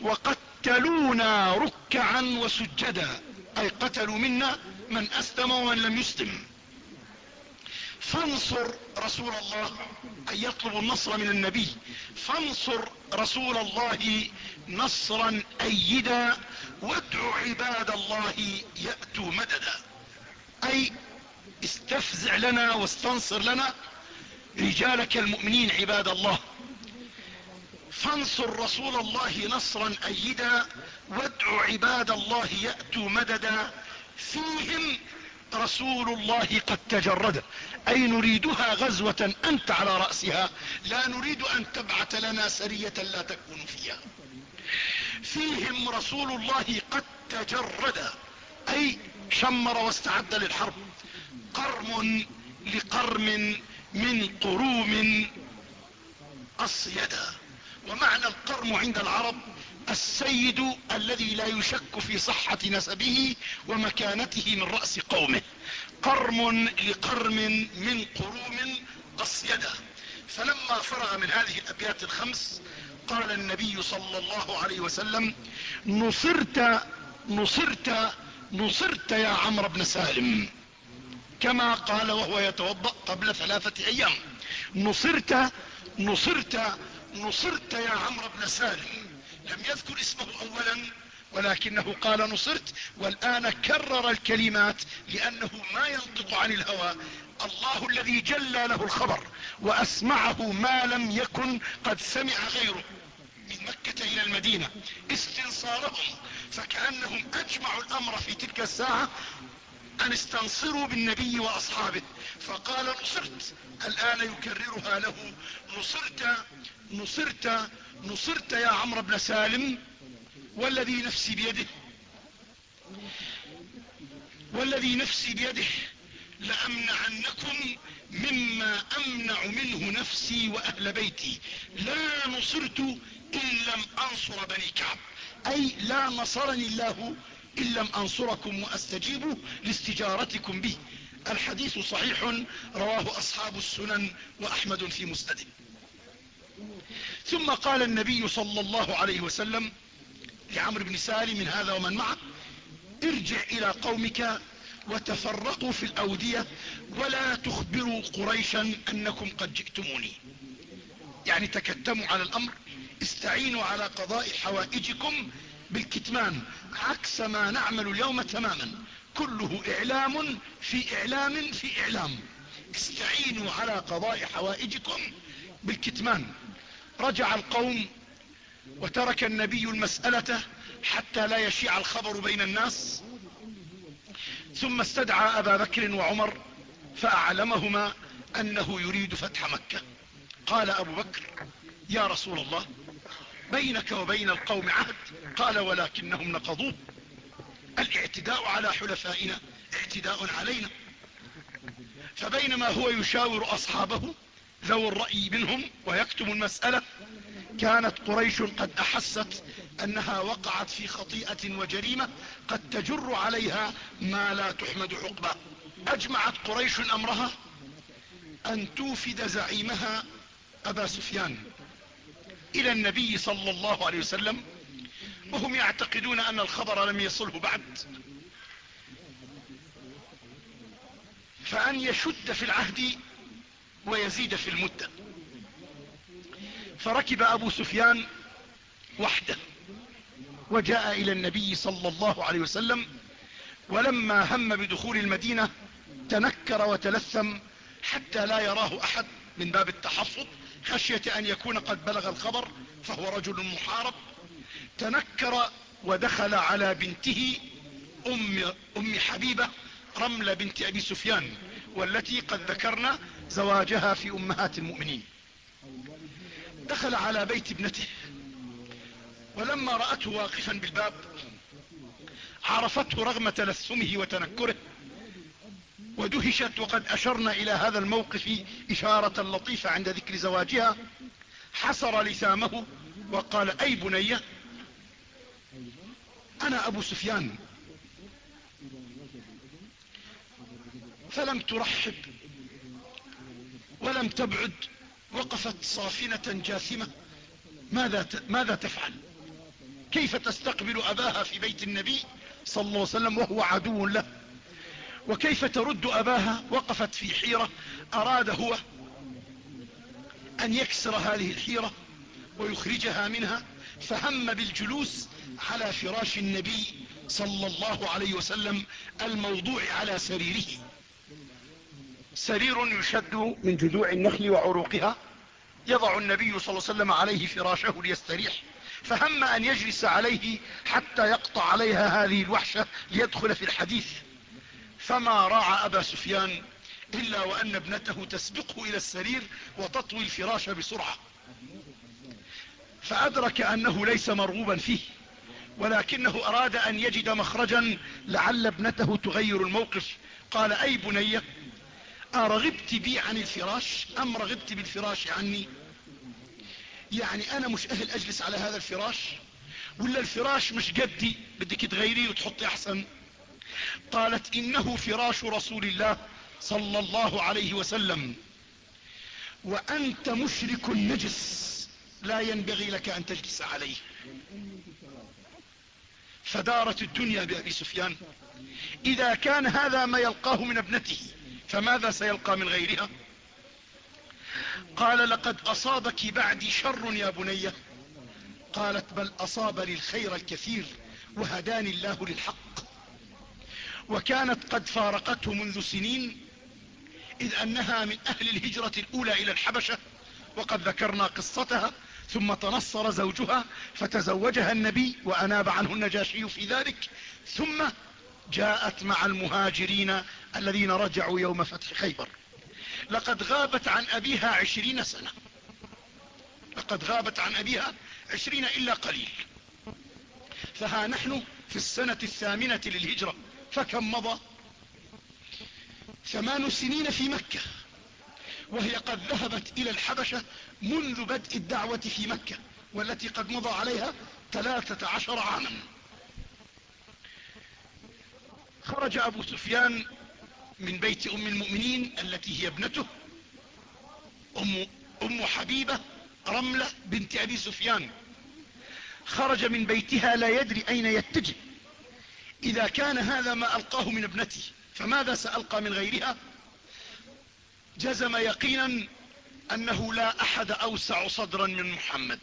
[SPEAKER 1] وقتلونا ركعا وسجدا. أي قتلوا منا من أسلم ومن لم يسلم. فانصر رسول الله. أي يطلب النصر من النبي. فانصر رسول الله نصرا أيدا. وادع عباد الله يأتوا مددا. أي استفزع لنا واستنصر لنا رجالك المؤمنين عباد الله. فانصر رسول الله نصرا أيدا وادع عباد الله يأتوا مددا فيهم رسول الله قد تجرد. أي نريدها غزوة أنت على رأسها. لا نريد أن تبعث لنا سرية لا تكون فيها. فيهم رسول الله قد تجرد. أي شمر واستعد للحرب. قرم لقرم من قروم اصيدا ومعنى القرم عند العرب السيد الذي لا يشك في صحة نسبه ومكانته من رأس قومه. قرم لقرم من قروم اصيدا فلما فرغ من هذه الأبيات الخمس قال النبي صلى الله عليه وسلم نصرت نصرت نصرت يا عمرو بن سالم. كما قال وهو يتوضأ قبل ثلاثة أيام. نصرت نصرت نصرت يا عمرو بن سالم. لم يذكر اسمه اولا ولكنه قال نصرت. والآن كرر الكلمات لأنه ما ينطق عن الهوى. الله الذي جلى له الخبر وأسمعه ما لم يكن قد سمع غيره. من مكة إلى المدينة. استنصارهم فكأنهم أجمعوا الأمر في تلك الساعة أن استنصروا بالنبي وأصحابه. فقال نصرت. الآن يكررها له. نصرت نصرت نصرت يا عمرو بن سالم والذي نفسي بيده. والذي نفسي بيده. لأمنعنكم مما أمنع منه نفسي وأهل بيتي. لا نصرت إن لم أنصر بني كعب. أي لا نصرني الله إن لم أنصركم واستجيب لاستجارتكم به. الحديث صحيح رواه أصحاب السنن وأحمد في مسنده ثم قال النبي صلى الله عليه وسلم لعمرو بن سالم هذا ومن معه ارجع إلى قومك وتفرقوا في الأودية ولا تخبروا قريشا أنكم قد جئتموني. يعني تكتموا على الأمر استعينوا على قضاء حوائجكم بالكتمان عكس ما نعمل اليوم تماما. كله إعلام في إعلام في إعلام. استعينوا على قضاء حوائجكم بالكتمان. رجع القوم وترك النبي المسألة حتى لا يشيع الخبر بين الناس. ثم استدعى أبا بكر وعمر فأعلمهما أنه يريد فتح مكة. قال أبو بكر يا رسول الله بينك وبين القوم عهد. قال ولكنهم نقضوه. الاعتداء على حلفائنا اعتداء علينا. فبينما هو يشاور أصحابه ذو الرأي منهم ويكتم المسألة كانت قريش قد أحست أنها وقعت في خطيئة وجريمة قد تجر عليها ما لا تحمد عقباه أجمعت قريش أمرها أن توفد زعيمها أبا سفيان. إلى النبي صلى الله عليه وسلم وهم يعتقدون أن الخبر لم يصله بعد. فأن يشد في العهد ويزيد في المدة. فركب أبو سفيان وحده وجاء إلى النبي صلى الله عليه وسلم ولما هم بدخول المدينة تنكر وتلثم حتى لا يراه أحد من باب التحفظ. خشية أن يكون قد بلغ الخبر فهو رجل محارب. تنكر ودخل على بنته أم, أم حبيبة رملة بنت أبي سفيان والتي قد ذكرنا زواجها في أمهات المؤمنين. دخل على بيت ابنته ولما رأته واقفا بالباب عرفته رغم تلثمه وتنكره. ودهشت وقد أشرنا إلى هذا الموقف إشارة لطيفة عند ذكر زواجها. حسر لثامه وقال أي بنية أنا أبو سفيان. فلم ترحب ولم تبعد وقفت صافنة جاثمة. ماذا, ماذا تفعل؟ كيف تستقبل أباها في بيت النبي صلى الله عليه وسلم وهو عدو له؟ وكيف ترد أباها وقفت في حيرة؟ أراد هو أن يكسر هذه الحيرة ويخرجها منها فهم بالجلوس على فراش النبي صلى الله عليه وسلم الموضوع على سريره. سرير يشد من جذوع النخل وعروقها يضع النبي صلى الله عليه وسلم عليه فراشه ليستريح فهم أن يجلس عليه حتى يقطع عليها هذه الوحشة ليدخل في الحديث. فما راعى أبا سفيان إلا وأن ابنته تسبقه إلى السرير وتطوي الفراش بسرعة. فأدرك أنه ليس مرغوبا فيه ولكنه أراد أن يجد مخرجا لعل ابنته تغير الموقف. قال أي بني أرغبت بي عن الفراش أم رغبت بالفراش عني؟ يعني أنا مش أهل أجلس على هذا الفراش ولا الفراش مش قدي بدك تغيريه وتحطي أحسن. قالت إنه فراش رسول الله صلى الله عليه وسلم. وأنت مشرك نجس لا ينبغي لك أن تجلس عليه. فدارت الدنيا بأبي سفيان. إذا كان هذا ما يلقاه من ابنته فماذا سيلقى من غيرها؟ قال لقد أصابك بعدي شر يا بني. قالت بل أصابني الخير الكثير وهداني الله للحق. وكانت قد فارقته منذ سنين إذ أنها من أهل الهجرة الأولى إلى الحبشة وقد ذكرنا قصتها ثم تنصر زوجها فتزوجها النبي وأناب عنه النجاشي في ذلك ثم جاءت مع المهاجرين الذين رجعوا يوم فتح خيبر. لقد غابت عن أبيها عشرين سنة. لقد غابت عن أبيها عشرين إلا قليل. فها نحن في السنة الثامنة للهجرة. فكم مضى ثمان سنين في مكة وهي قد ذهبت إلى الحبشة منذ بدء الدعوة في مكة والتي قد مضى عليها ثلاثة عشر عاما. خرج أبو سفيان من بيت أم المؤمنين التي هي ابنته أم, أم حبيبة رملة بنت أبي سفيان. خرج من بيتها لا يدري أين يتجه. إذا كان هذا ما ألقاه من ابنتي فماذا سألقى من غيرها؟ جزم يقينا أنه لا أحد أوسع صدرا من محمد.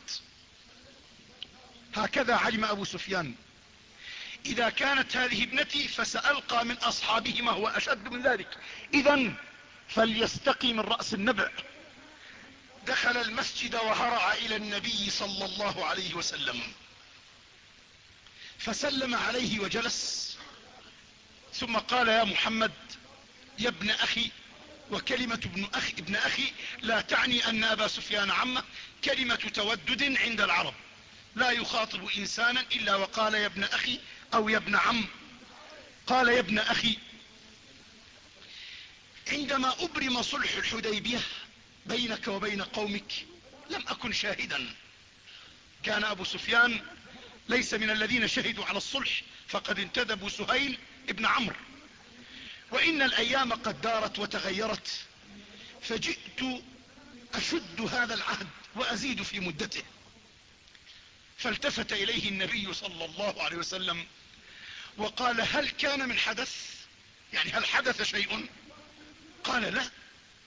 [SPEAKER 1] هكذا علم أبو سفيان. إذا كانت هذه ابنتي فسألقى من اصحابه ما هو أشد من ذلك. اذا فليستقي من رأس النبع. دخل المسجد وهرع إلى النبي صلى الله عليه وسلم. فسلم عليه وجلس. ثم قال يا محمد يا ابن أخي وكلمة ابن أخي, ابن أخي لا تعني أن أبا سفيان عمه كلمة تودد عند العرب. لا يخاطب إنسانا إلا وقال يا ابن أخي أو يا ابن عم. قال يا ابن أخي عندما أبرم صلح الحديبية بينك وبين قومك لم أكن شاهدا. كان أبو سفيان ليس من الذين شهدوا على الصلح فقد انتدبوا سهيل ابن عمرو. وإن الأيام قد دارت وتغيرت فجئت أشد هذا العهد وأزيد في مدته. فالتفت إليه النبي صلى الله عليه وسلم وقال هل كان من حدث؟ يعني هل حدث شيء؟ قال لا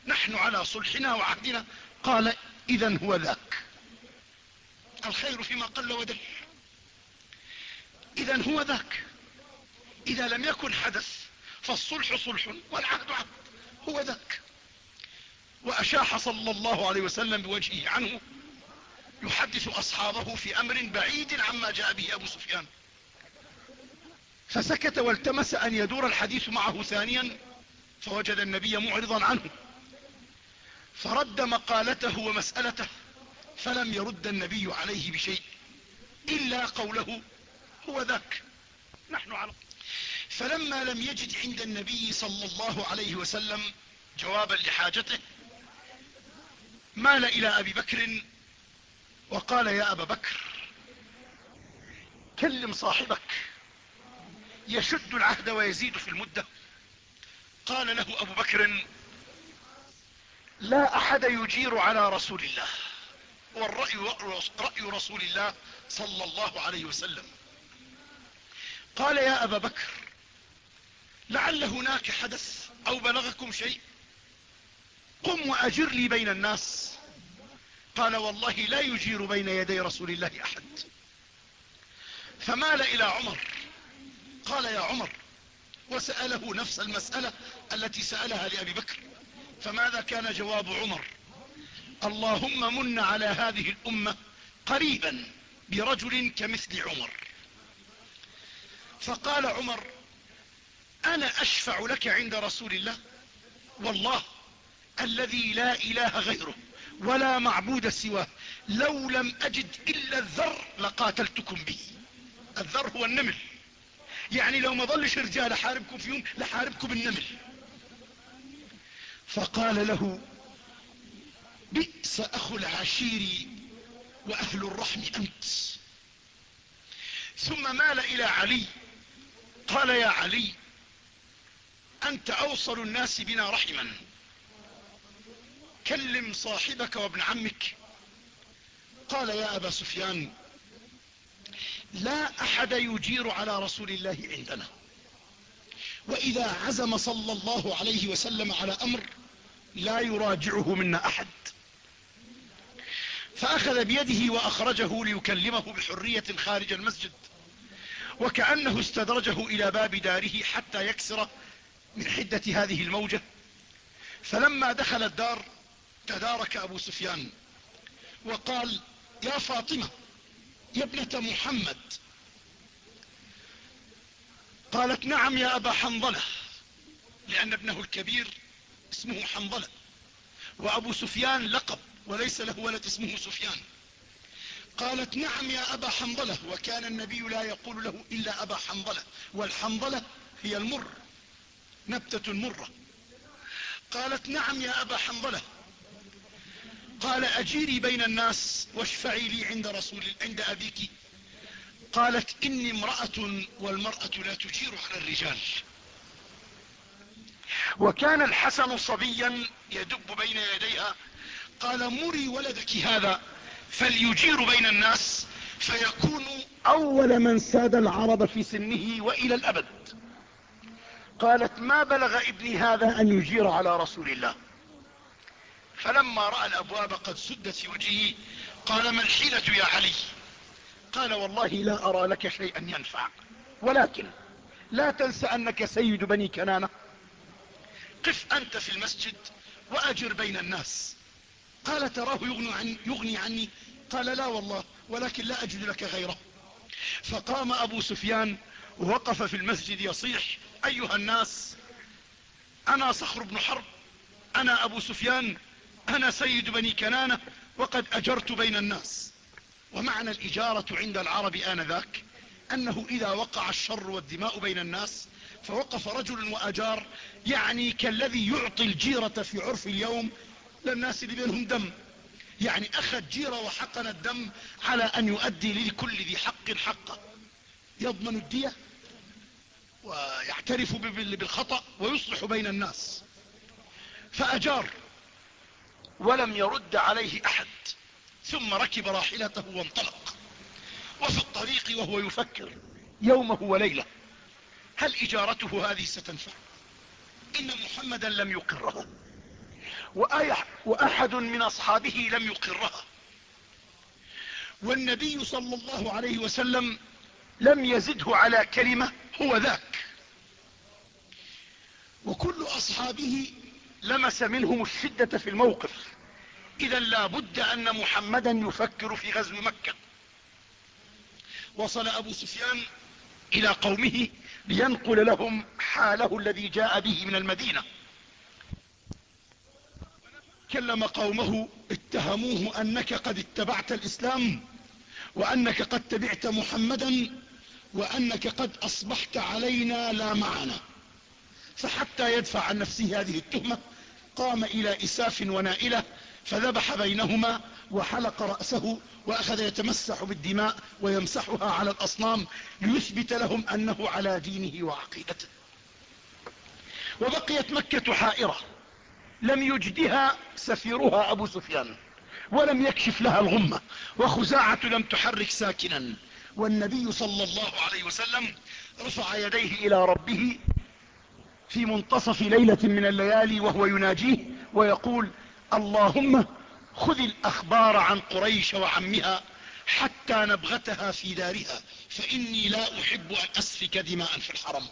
[SPEAKER 1] نحن على صلحنا وعهدنا. قال إذا هو ذاك. الخير فيما قل ودل. إذا هو ذاك. إذا لم يكن حدث فالصلح صلح والعهد عهد. هو ذاك. وأشاح صلى الله عليه وسلم بوجهه عنه يحدث أصحابه في أمر بعيد عما جاء به أبو سفيان. فسكت والتمس أن يدور الحديث معه ثانيا فوجد النبي معرضا عنه. فرد مقالته ومسألته فلم يرد النبي عليه بشيء إلا قوله هو ذاك. نحن على فلما لم يجد عند النبي صلى الله عليه وسلم جوابا لحاجته مال إلى أبي بكر وقال يا أبا بكر كلم صاحبك يشد العهد ويزيد في المدة. قال له أبو بكر لا أحد يجير على رسول الله والرأي رأي رسول الله صلى الله عليه وسلم. قال يا أبا بكر لعل هناك حدث أو بلغكم شيء. قم وأجر لي بين الناس. قال والله لا يجير بين يدي رسول الله أحد. فمال إلى عمر. قال يا عمر وسأله نفس المسألة التي سألها لأبي بكر. فماذا كان جواب عمر؟ اللهم من على هذه الأمة قريبا برجل كمثل عمر. فقال عمر أنا أشفع لك عند رسول الله؟ والله الذي لا إله غيره ولا معبود سواه لو لم أجد إلا الذر لقاتلتكم به. الذر هو النمل. يعني لو ما ظلش رجال احاربكم في يوم لحاربكم بالنمل فقال له بئس أخو العشير وأهل الرحم أنت. ثم مال إلى علي. قال يا علي أنت أوصل الناس بنا رحما. كلم صاحبك وابن عمك. قال يا أبا سفيان لا أحد يجير على رسول الله عندنا. وإذا عزم صلى الله عليه وسلم على أمر لا يراجعه منا أحد. فأخذ بيده وأخرجه ليكلمه بحرية خارج المسجد وكأنه استدرجه إلى باب داره حتى يكسر من حدة هذه الموجة. فلما دخل الدار تدارك أبو سفيان وقال يا فاطمة يا ابنة محمد. قالت نعم يا أبا حنظلة لأن ابنه الكبير اسمه حنظلة وأبو سفيان لقب وليس له ولد اسمه سفيان. قالت نعم يا أبا حنظلة. وكان النبي لا يقول له إلا أبا حنظلة. والحنظلة هي المر نبتة مرة قالت نعم يا أبا حنظلة. قال أجيري بين الناس واشفعي لي عند رسول عند أبيك. قالت إني امرأة والمرأة لا تجير على الرجال. وكان الحسن صبيا يدب بين يديها قال مري ولدك هذا فليجير بين الناس فيكون أول من ساد العرب في سنه وإلى الأبد. قالت ما بلغ ابني هذا أن يجير على رسول الله. فلما رأى الأبواب قد سدت في وجهه قال ما الحيلة يا علي؟ قال والله لا أرى لك شيئا ينفع ولكن لا تنس أنك سيد بني كنانة. قف أنت في المسجد وأجر بين الناس. قال تراه يغني عني, يغني عني. قال لا والله ولكن لا أجد لك غيره. فقام أبو سفيان ووقف في المسجد يصيح أيها الناس أنا صخر بن حرب أنا أبو سفيان أنا سيد بني كنانة وقد أجرت بين الناس. ومعنى الإجارة عند العرب آنذاك أنه إذا وقع الشر والدماء بين الناس فوقف رجل وأجار يعني كالذي يعطي الجيرة في عرف اليوم للناس اللي بينهم دم. يعني أخذ جيرة وحقن الدم على أن يؤدي لكل ذي حق حقه. يضمن الدية ويعترف بالخطأ ويصلح بين الناس. فأجار ولم يرد عليه أحد. ثم ركب راحلته وانطلق. وفي الطريق وهو يفكر يومه وليلة. هل إجارته هذه ستنفع؟ إن محمدا لم يقرها وأحد من أصحابه لم يقرها. والنبي صلى الله عليه وسلم لم يزده على كلمة هو ذاك. وكل أصحابه لمس منهم الشدة في الموقف. إذا لا بد أن محمدا يفكر في غزو مكة. وصل أبو سفيان إلى قومه لينقل لهم حاله الذي جاء به من المدينة. كلم قومه اتهموه أنك قد اتبعت الإسلام وأنك قد تبعت محمدا وأنك قد أصبحت علينا لا معنا. فحتى يدفع عن نفسه هذه التهمة قام إلى إساف ونائلة فذبح بينهما وحلق رأسه وأخذ يتمسح بالدماء ويمسحها على الأصنام ليثبت لهم أنه على دينه وعقيدته. وبقيت مكة حائرة. لم يجدها سفيرها أبو سفيان ولم يكشف لها الغمة وخزاعة لم تحرك ساكنا. والنبي صلى الله عليه وسلم رفع يديه إلى ربه في منتصف ليلة من الليالي وهو يناجيه ويقول اللهم خذ الأخبار عن قريش وعمها حتى نبغتها في دارها فإني لا أحب أن أسفك دماء في الحرم.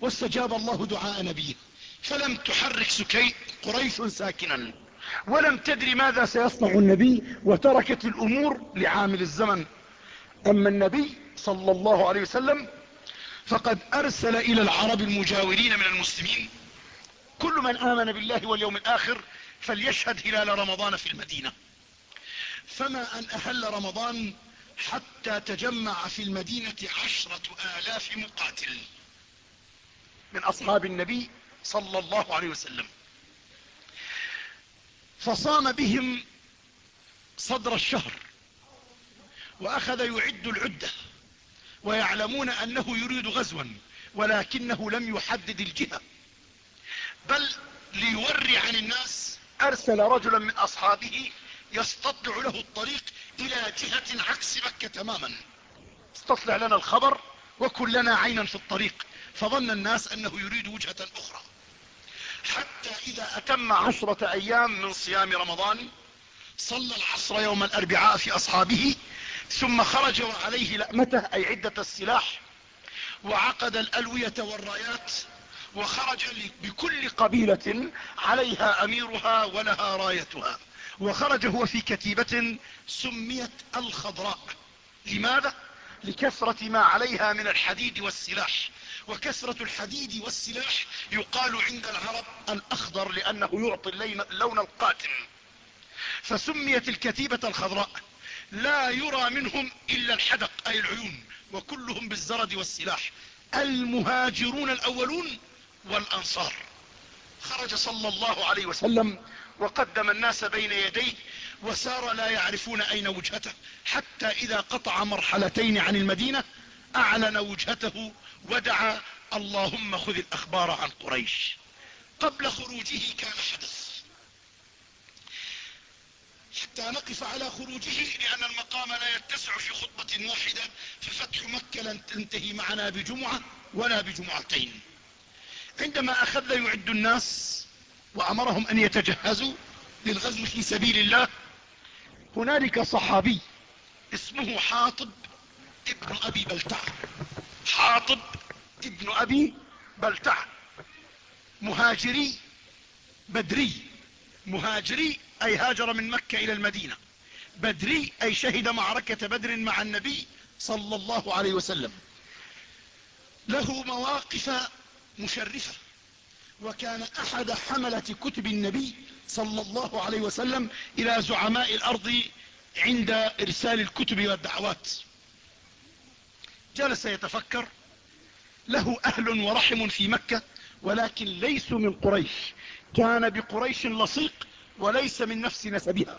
[SPEAKER 1] واستجاب الله دعاء نبيه. فلم تحرك سكي قريش ساكنا. ولم تدري ماذا سيصنع النبي وتركت الأمور لعامل الزمن. أما النبي صلى الله عليه وسلم فقد أرسل إلى العرب المجاورين من المسلمين. كل من آمن بالله واليوم الآخر فليشهد هلال رمضان في المدينة. فما أن أهل رمضان حتى تجمع في المدينة عشرة آلاف مقاتل. من أصحاب النبي صلى الله عليه وسلم. فصام بهم صدر الشهر وأخذ يعد العدة ويعلمون أنه يريد غزوا ولكنه لم يحدد الجهة. بل ليوري عن الناس أرسل رجلا من أصحابه يستطلع له الطريق إلى جهة عكس مكة تماما. استطلع لنا الخبر وكن لنا عينا في الطريق فظن الناس أنه يريد وجهة أخرى. حتى إذا أتم عشرة أيام من صيام رمضان صلى العصر يوم الأربعاء في أصحابه ثم خرج وعليه لأمته أي عدة السلاح وعقد الألوية والرايات وخرج بكل قبيلة عليها أميرها ولها رايتها. وخرج هو في كتيبة سميت الخضراء. لماذا؟ لكثرة ما عليها من الحديد والسلاح. وكثرة الحديد والسلاح يقال عند العرب الأخضر لأنه يعطي اللون القاتم فسميت الكتيبة الخضراء. لا يرى منهم إلا الحدق أي العيون وكلهم بالزرد والسلاح. المهاجرون الأولون والأنصار. خرج صلى الله عليه وسلم وقدم الناس بين يديه وسار لا يعرفون أين وجهته حتى إذا قطع مرحلتين عن المدينة أعلن وجهته ودعا اللهم خذ الأخبار عن قريش. قبل خروجه كان حدث. حتى نقف على خروجه لأن المقام لا يتسع في خطبة واحدة ففتح مكة لن تنتهي معنا بجمعة ولا بجمعتين. عندما أخذ يعد الناس وأمرهم أن يتجهزوا للغزو في سبيل الله هنالك صحابي اسمه حاطب ابن أبي بلتع حاطب ابن أبي بلتع. مهاجري بدري. مهاجري أي هاجر من مكة إلى المدينة. بدري أي شهد معركة بدر مع النبي صلى الله عليه وسلم. له مواقف مشرفة. وكان أحد حملة كتب النبي صلى الله عليه وسلم إلى زعماء الأرض عند إرسال الكتب والدعوات. جلس يتفكر له أهل ورحم في مكة ولكن ليسوا من قريش. كان بقريش لصيق وليس من نفس نسبها.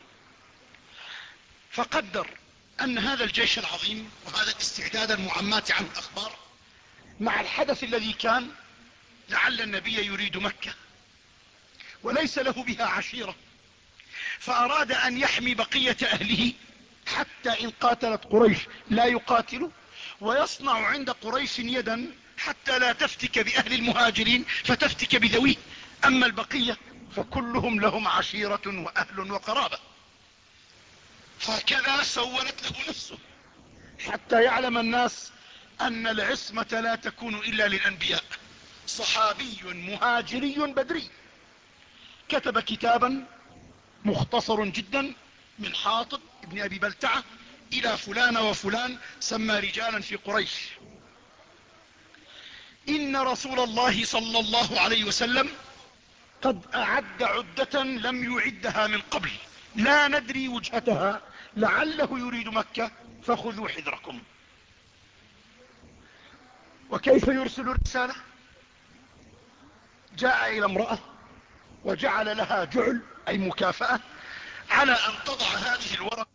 [SPEAKER 1] فقدر أن هذا الجيش العظيم وهذا الاستعداد المعمات عنه الأخبار مع الحدث الذي كان لعل النبي يريد مكة وليس له بها عشيرة. فأراد أن يحمي بقية أهله حتى إن قاتلت قريش. لا يقاتل ويصنع عند قريش يدا حتى لا تفتك بأهل المهاجرين فتفتك بذويه أما البقية فكلهم لهم عشيرة وأهل وقرابة. هكذا سولت له نفسه. حتى يعلم الناس أن العصمة لا تكون إلا للأنبياء. صحابي مهاجري بدري. كتب كتابا مختصر جدا من حاطب ابن أبي بلتعة إلى فلان وفلان سمى رجالا في قريش. إن رسول الله صلى الله عليه وسلم قد أعد عدة لم يعدها من قبل. لا ندري وجهتها. لعله يريد مكة فخذوا حذركم. وكيف يرسل الرسالة؟ جاء إلى امرأة وجعل لها جعل أي مكافأة على أن تضع هذه الورقة